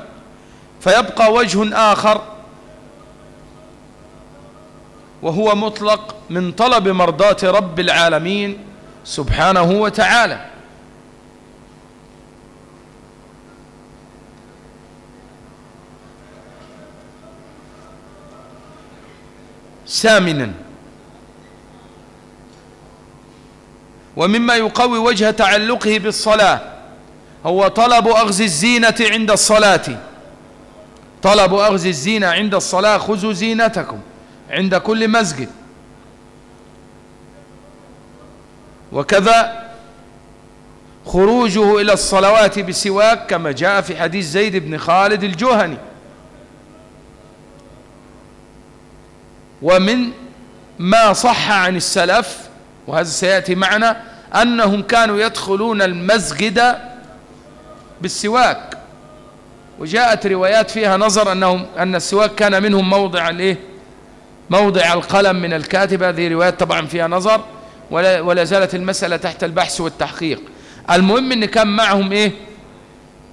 فيبقى وجه آخر وهو مطلق من طلب مرضاة رب العالمين سبحانه وتعالى. ثامنا ومما يقوي وجه تعلقه بالصلاة هو طلب أغز الزينة عند الصلاة. طلب أغز الزينة عند الصلاة خذوا زينتكم عند كل مسجد. وكذا خروجه إلى الصلوات بسواك كما جاء في حديث زيد بن خالد الجهني. ومن ما صح عن السلف وهذا سيأتي معنا أنهم كانوا يدخلون المسجد بالسواك. وجاءت روايات فيها نظر أنهم أن السواك كان منهم موضع الإيه؟ موضع القلم من الكاتب. هذه روايات طبعا فيها نظر ولا, ولا زالت المسألة تحت البحث والتحقيق. المهم أن كان معهم إيه؟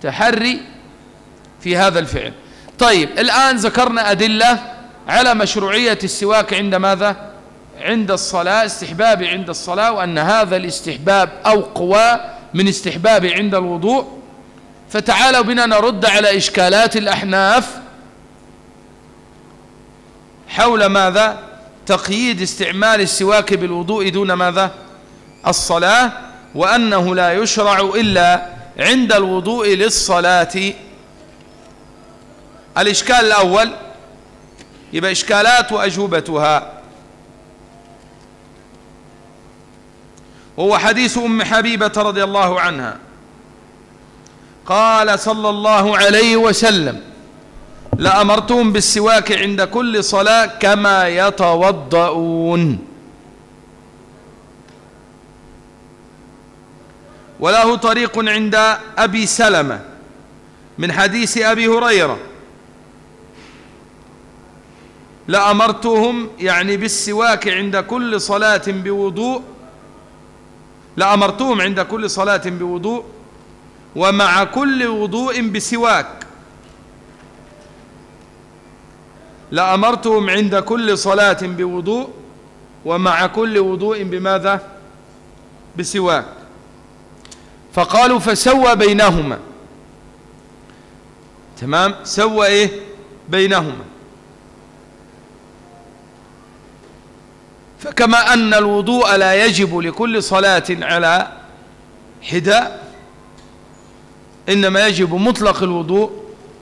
تحري في هذا الفعل. طيب الآن ذكرنا أدلة على مشروعية السواك عند ماذا؟ عند الصلاة استحباب عند الصلاة وأن هذا الاستحباب أو قوى من استحباب عند الوضوء. فتعالوا بنا نرد على إشكالات الأحناف. حول ماذا؟ تقييد استعمال السواك بالوضوء دون ماذا؟ الصلاة وأنه لا يشرع إلا عند الوضوء للصلاة. الإشكال الأول يبقى إشكالات وأجوبتها. وهو حديث أم حبيبة رضي الله عنها. قال صلى الله عليه وسلم لأمرتهم بالسواك عند كل صلاة كما يتوضؤون. وله طريق عند أبي سلمة من حديث أبي هريرة. لأمرتهم يعني بالسواك عند كل صلاة بوضوء لأمرتهم عند كل صلاة بوضوء ومع كل وضوء بسواك. لأمرتهم عند كل صلاة بوضوء ومع كل وضوء بماذا؟ بسواك. فقالوا فسوى بينهما. تمام؟ سوى إيه؟ بينهما. فكما أن الوضوء لا يجب لكل صلاة على حداء إنما يجب مطلق الوضوء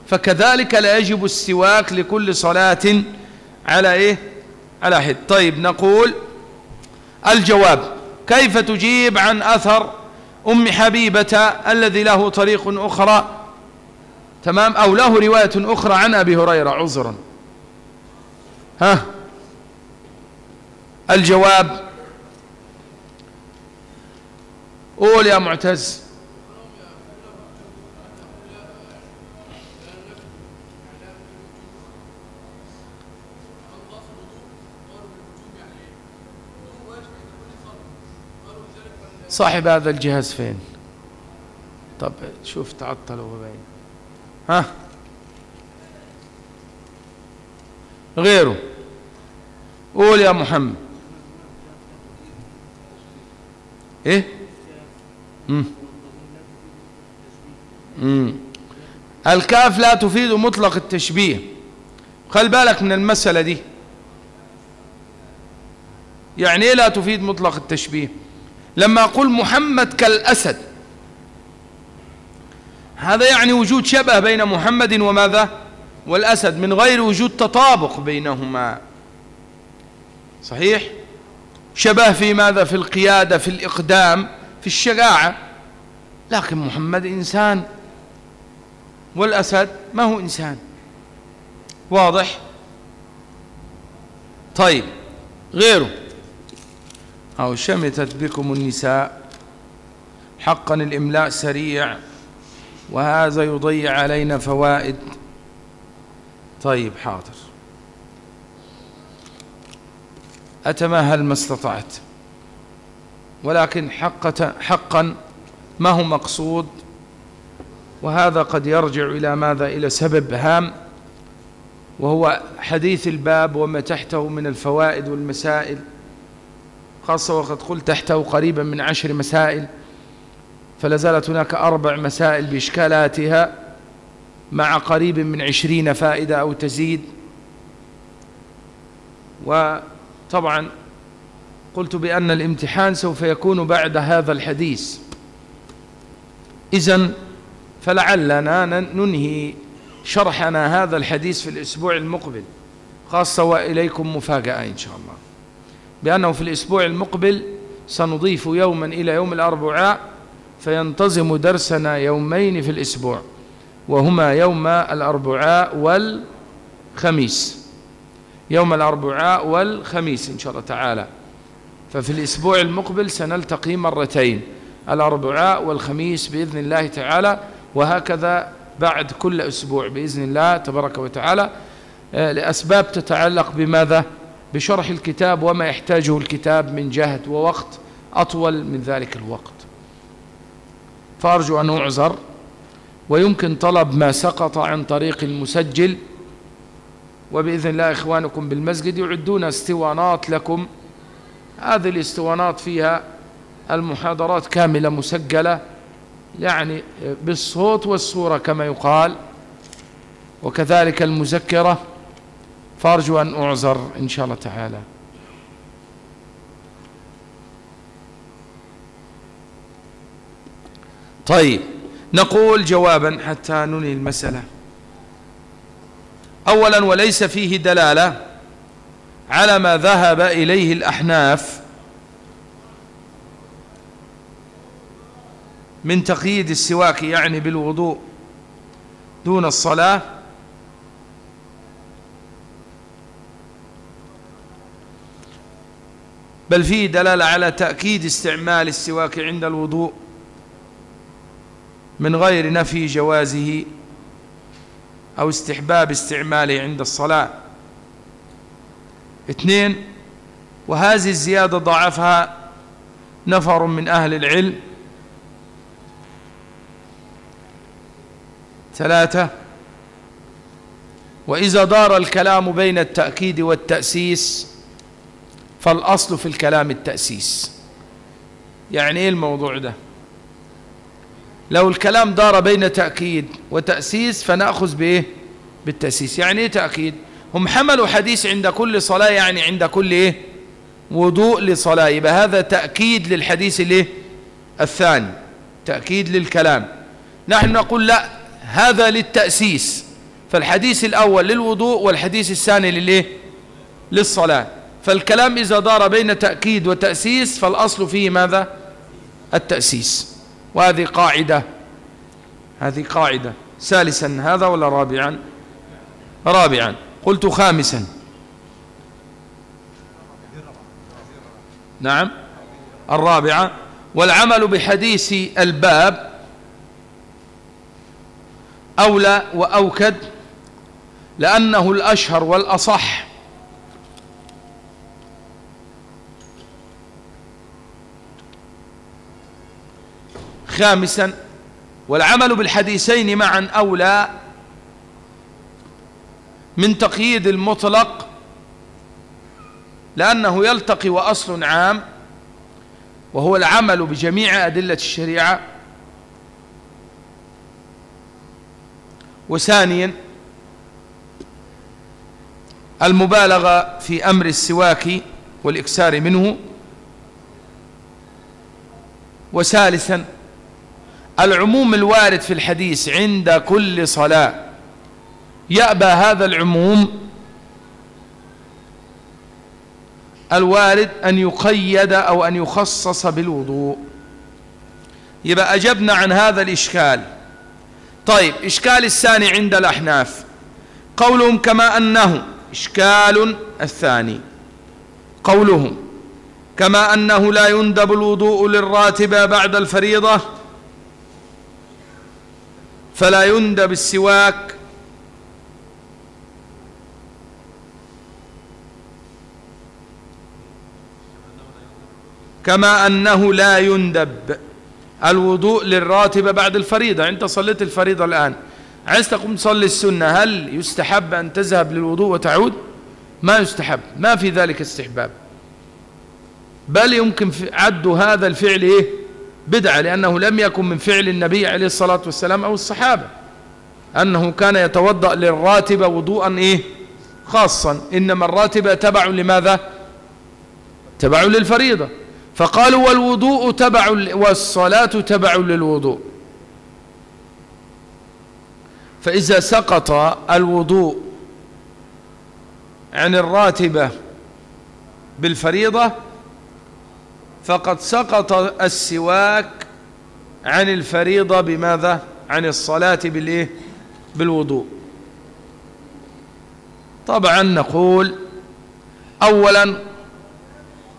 فكذلك لا يجب السواك لكل صلاة على إيه؟ على حد. طيب نقول الجواب. كيف تجيب عن أثر أم حبيبة الذي له طريق أخرى؟ تمام؟ أو له رواية أخرى عن أبي هريرة عذرا. ها؟ الجواب. قول يا معتز. صاحب هذا الجهاز فين؟ طب شوف تعطل باين. ها؟ غيره. قول يا محمد. إيه؟ مم. مم. الكاف لا تفيد مطلق التشبيه. خل بالك من المسألة دي. يعني إيه لا تفيد مطلق التشبيه؟ لما أقول محمد كالأسد. هذا يعني وجود شبه بين محمد وماذا؟ والأسد من غير وجود تطابق بينهما. صحيح؟ شبه في ماذا؟ في القيادة في الإقدام في الشجاعة. لكن محمد إنسان والأسد ما هو إنسان. واضح؟ طيب غيره. أو شمتت بكم النساء. حقا الإملاء سريع. وهذا يضيع علينا فوائد. طيب حاضر. أتمهل ما استطعت. ولكن حقا, حقا ما هو مقصود وهذا قد يرجع إلى ماذا؟ إلى سبب هام وهو حديث الباب وما تحته من الفوائد والمسائل. خاصة وقد قلت تحته قريبا من عشر مسائل فلا زالت هناك أربع مسائل بإشكالاتها مع قريب من عشرين فائدة أو تزيد. وطبعا قلت بأن الامتحان سوف يكون بعد هذا الحديث. إذن فلعلنا ننهي شرحنا هذا الحديث في الأسبوع المقبل خاصة وإليكم مفاجأة إن شاء الله. بأنه في الأسبوع المقبل سنضيف يوما إلى يوم الأربعاء فينتظم درسنا يومين في الأسبوع وهما يوم الأربعاء والخميس. يوم الأربعاء والخميس إن شاء الله تعالى. ففي الأسبوع المقبل سنلتقي مرتين الأربعاء والخميس بإذن الله تعالى وهكذا بعد كل أسبوع بإذن الله تبارك وتعالى. آه، لأسباب تتعلق بماذا؟ بشرح الكتاب وما يحتاجه الكتاب من جهد ووقت أطول من ذلك الوقت. فأرجو أن أعذر ويمكن طلب ما سقط عن طريق المسجل وبإذن الله إخوانكم بالمسجد يعدون استوانات لكم. هذه الاسطوانات فيها المحاضرات كاملة مسجلة يعني بالصوت والصورة كما يقال. وكذلك المذكرة فأرجو أن أعذر إن شاء الله تعالى. طيب نقول جوابا حتى ننهي المسألة. أولا وليس فيه دلالة على ما ذهب إليه الأحناف من تقييد السواك يعني بالوضوء دون الصلاة. بل فيه دلالة على تأكيد استعمال السواك عند الوضوء من غير نفي جوازه. أو استحباب استعماله عند الصلاة. اثنين وهذه الزيادة ضعفها نفر من أهل العلم. ثلاثة وإذا دار الكلام بين التأكيد والتأسيس فالأصل في الكلام التأسيس. يعني إيه الموضوع ده؟ لو الكلام دار بين تأكيد وتأسيس فنأخذ بإيه؟ بالتأسيس. يعني إيه تأكيد؟ هم حملوا حديث عند كل صلاة يعني عند كل إيه؟ وضوء لصلاة. يبقى هذا تأكيد للحديث الإيه الثاني. تأكيد للكلام. نحن نقول لا هذا للتأسيس. فالحديث الأول للوضوء والحديث الثاني للإيه؟ للصلاة. فالكلام إذا دار بين تأكيد وتأسيس فالأصل فيه ماذا؟ التأسيس. وهذه قاعدة. هذه قاعدة. ثالثا هذا ولا رابعا؟ رابعا. قلت خامسا. نعم. الرابعة والعمل بحديث الباب أولى وأوكد لأنه الأشهر والأصح. خامسا والعمل بالحديثين معا أولى من تقييد المطلق لأنه يلتقي وأصل عام وهو العمل بجميع أدلة الشريعة. وثانيا المبالغة في أمر السواك والإكسار منه. وثالثا العموم الوارد في الحديث عند كل صلاة. يأبى هذا العموم الوارد أن يقيد أو أن يخصص بالوضوء. يبقى أجبنا عن هذا الإشكال. طيب إشكال الثاني عند الأحناف. قولهم كما أنه إشكال الثاني. قولهم كما أنه لا يندب الوضوء للراتبة بعد الفريضة. فلا يندب السواك. كما أنه لا يندب الوضوء للراتبة بعد الفريضة. أنت صليت الفريضة الآن. عايز تقوم تصلي السنة هل يستحب أن تذهب للوضوء وتعود؟ ما يستحب. ما في ذلك استحباب. بل يمكن عد هذا الفعل إيه؟ بدعة لأنه لم يكن من فعل النبي عليه الصلاة والسلام أو الصحابة أنه كان يتوضأ للراتبة وضوءا إيه؟ خاصا. إنما الراتبة تبع لماذا؟ تبع للفريضة. فقالوا والوضوء تبع والصلاة تبع للوضوء. فإذا سقط الوضوء عن الراتبة بالفريضة فقد سقط السواك عن الفريضة بماذا؟ عن الصلاة بالإيه؟ بالوضوء. طبعا نقول أولا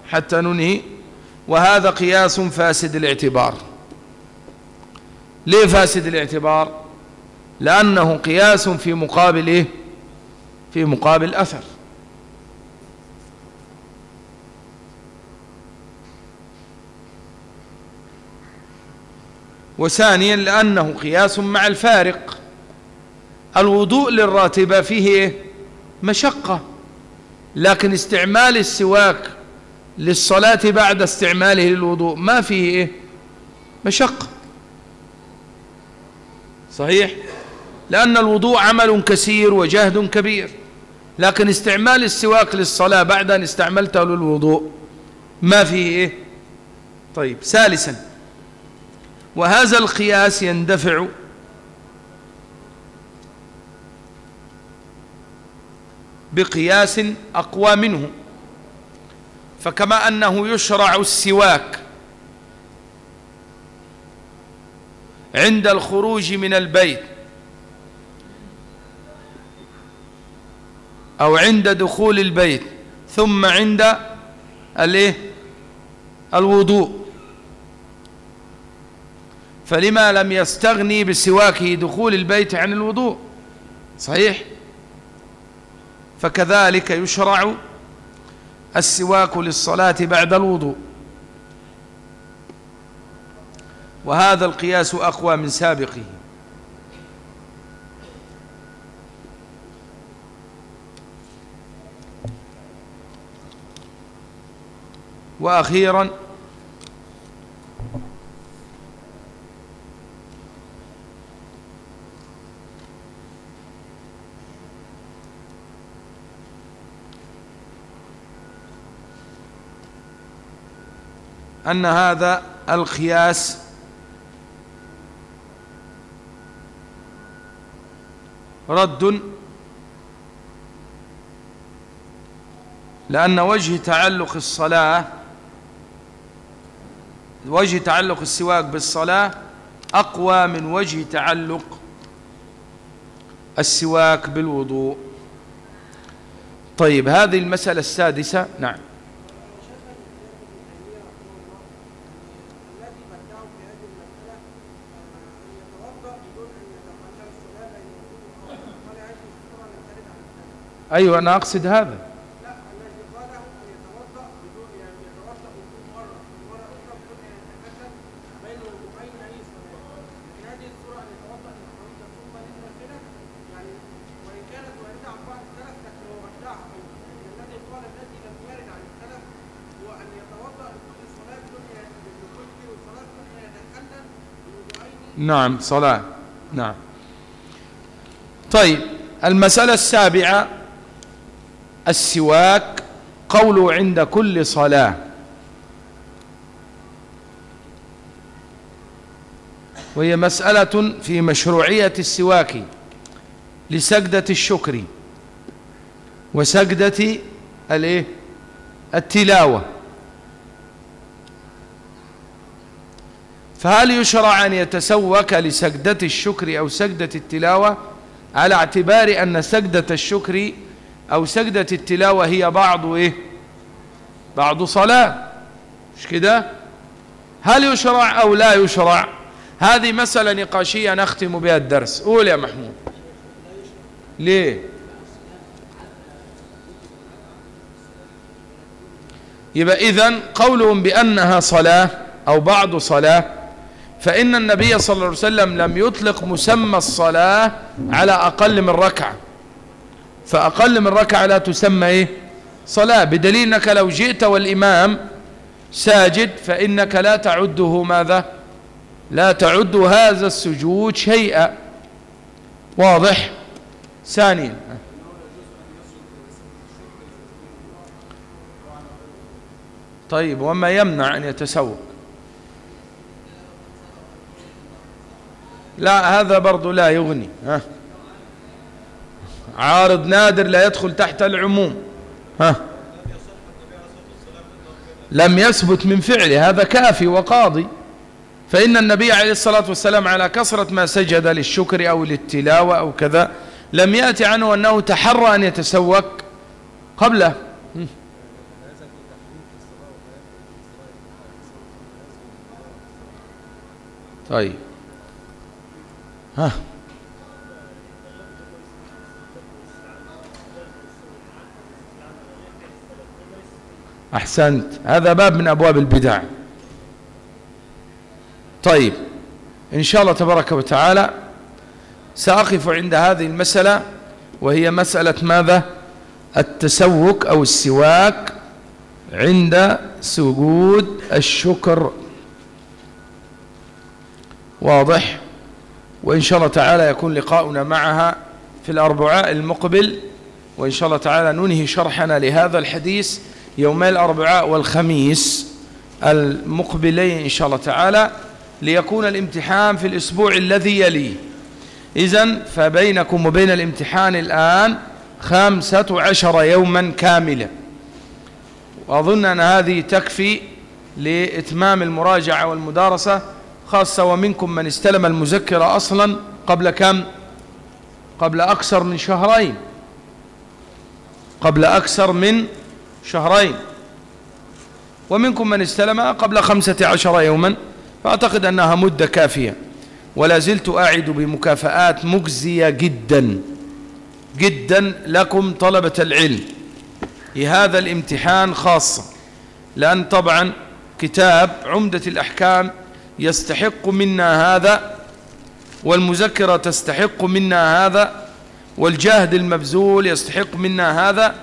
حتى ننهي وهذا قياس فاسد الاعتبار. ليه فاسد الاعتبار؟ لأنه قياس في مقابل إيه؟ في مقابل أثر. وثانيا لأنه قياس مع الفارق. الوضوء للراتبة فيه؟ مشقة لكن استعمال السواك للصلاة بعد استعماله للوضوء ما فيه مشقة. صحيح؟ لأن الوضوء عمل كثير وجهد كبير لكن استعمال السواك للصلاة بعد أن استعملته للوضوء ما فيه. طيب ثالثا وهذا القياس يندفع بقياس أقوى منه فكما أنه يشرع السواك عند الخروج من البيت أو عند دخول البيت ثم عند الوضوء. فلما لم يستغني بسواكه دخول البيت عن الوضوء؟ صحيح. فكذلك يشرع السواك للصلاة بعد الوضوء. وهذا القياس أقوى من سابقه. وأخيرا أن هذا القياس رد لأن وجه تعلق الصلاة وجه تعلق السواك بالصلاة أقوى من وجه تعلق السواك بالوضوء. طيب هذه المسألة السادسة. نعم. أيوة أنا أقصد هذا. نعم صلاة. نعم. طيب المسألة السابعة السواك قوله عند كل صلاة. وهي مسألة في مشروعية السواك لسجدة الشكر وسجدة الإيه؟ التلاوة. فهل يشرع أن يتسوك لسجدة الشكر أو سجدة التلاوة؟ على اعتبار أن سجدة الشكر أو سجدة التلاوة هي بعض إيه؟ بعض صلاة. مش كده؟ هل يشرع أو لا يشرع؟ هذه مسألة نقاشية نختم بها الدرس. قول يا محمود. ليه؟ يبقى إذن قولهم بأنها صلاة أو بعض صلاة. فإن النبي صلى الله عليه وسلم لم يطلق مسمى الصلاة على أقل من ركعة. فأقل من ركعة لا تسمى إيه؟ صلاة. بدليل أنك لو جئت والإمام ساجد فإنك لا تعده ماذا؟ لا تعد هذا السجود شيئا. واضح؟ ثانيا. طيب وما يمنع أن يتسوق؟ لا هذا برضو لا يغني. ها؟ عارض نادر لا يدخل تحت العموم. ها؟ لم يثبت من فعله هذا كافي وقاضي. فإن النبي عليه الصلاة والسلام على كثرة ما سجد للشكر أو للتلاوة أو كذا لم يأتي عنه أنه تحرى أن يتسوك قبله. طيب. ها؟ أحسنت. هذا باب من أبواب البدع. طيب إن شاء الله تبارك وتعالى سأقف عند هذه المسألة وهي مسألة ماذا؟ التسوك أو السواك عند سجود الشكر. واضح؟ وإن شاء الله تعالى يكون لقاؤنا معها في الأربعاء المقبل وإن شاء الله تعالى ننهي شرحنا لهذا الحديث. يومي الأربعاء والخميس المقبلين إن شاء الله تعالى ليكون الامتحان في الأسبوع الذي يليه. إذن فبينكم وبين الامتحان الآن خمسة عشر يوما كاملة. وأظن أن هذه تكفي لإتمام المراجعة والمدارسة خاصة ومنكم من استلم المذكرة أصلا قبل كم؟ قبل أكثر من شهرين. قبل أكثر من شهرين. ومنكم من استلمها قبل خمسة عشر يوما فأعتقد أنها مدة كافية. ولا زلت أعد بمكافآت مجزية جدا جدا لكم طلبة العلم. لهذا الامتحان خاصة لأن طبعا كتاب عمدة الأحكام يستحق منا هذا والمذكرة تستحق منا هذا والجهد المبذول يستحق منا هذا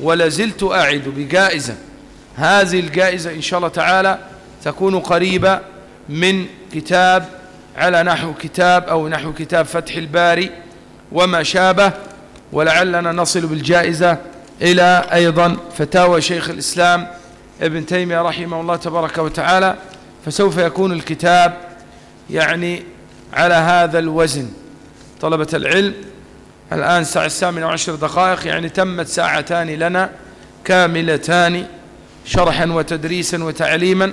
ولا زلت أعد بجائزة. هذه الجائزة إن شاء الله تعالى تكون قريبة من كتاب على نحو كتاب أو نحو كتاب فتح الباري وما شابه ولعلنا نصل بالجائزة إلى أيضا فتاوى شيخ الإسلام ابن تيمية رحمه الله تبارك وتعالى. فسوف يكون الكتاب يعني على هذا الوزن. طلبة العلم الآن الساعة الثامنة وعشر دقائق يعني تمت ساعتان لنا كاملتان شرحا وتدريسا وتعليما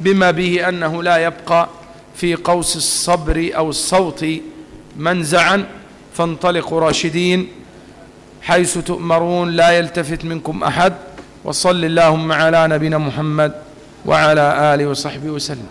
بما به أنه لا يبقى في قوس الصبر أو الصوت منزعا. فانطلقوا راشدين حيث تؤمرون لا يلتفت منكم أحد. وصل اللهم على نبينا محمد وعلى آله وصحبه وسلم.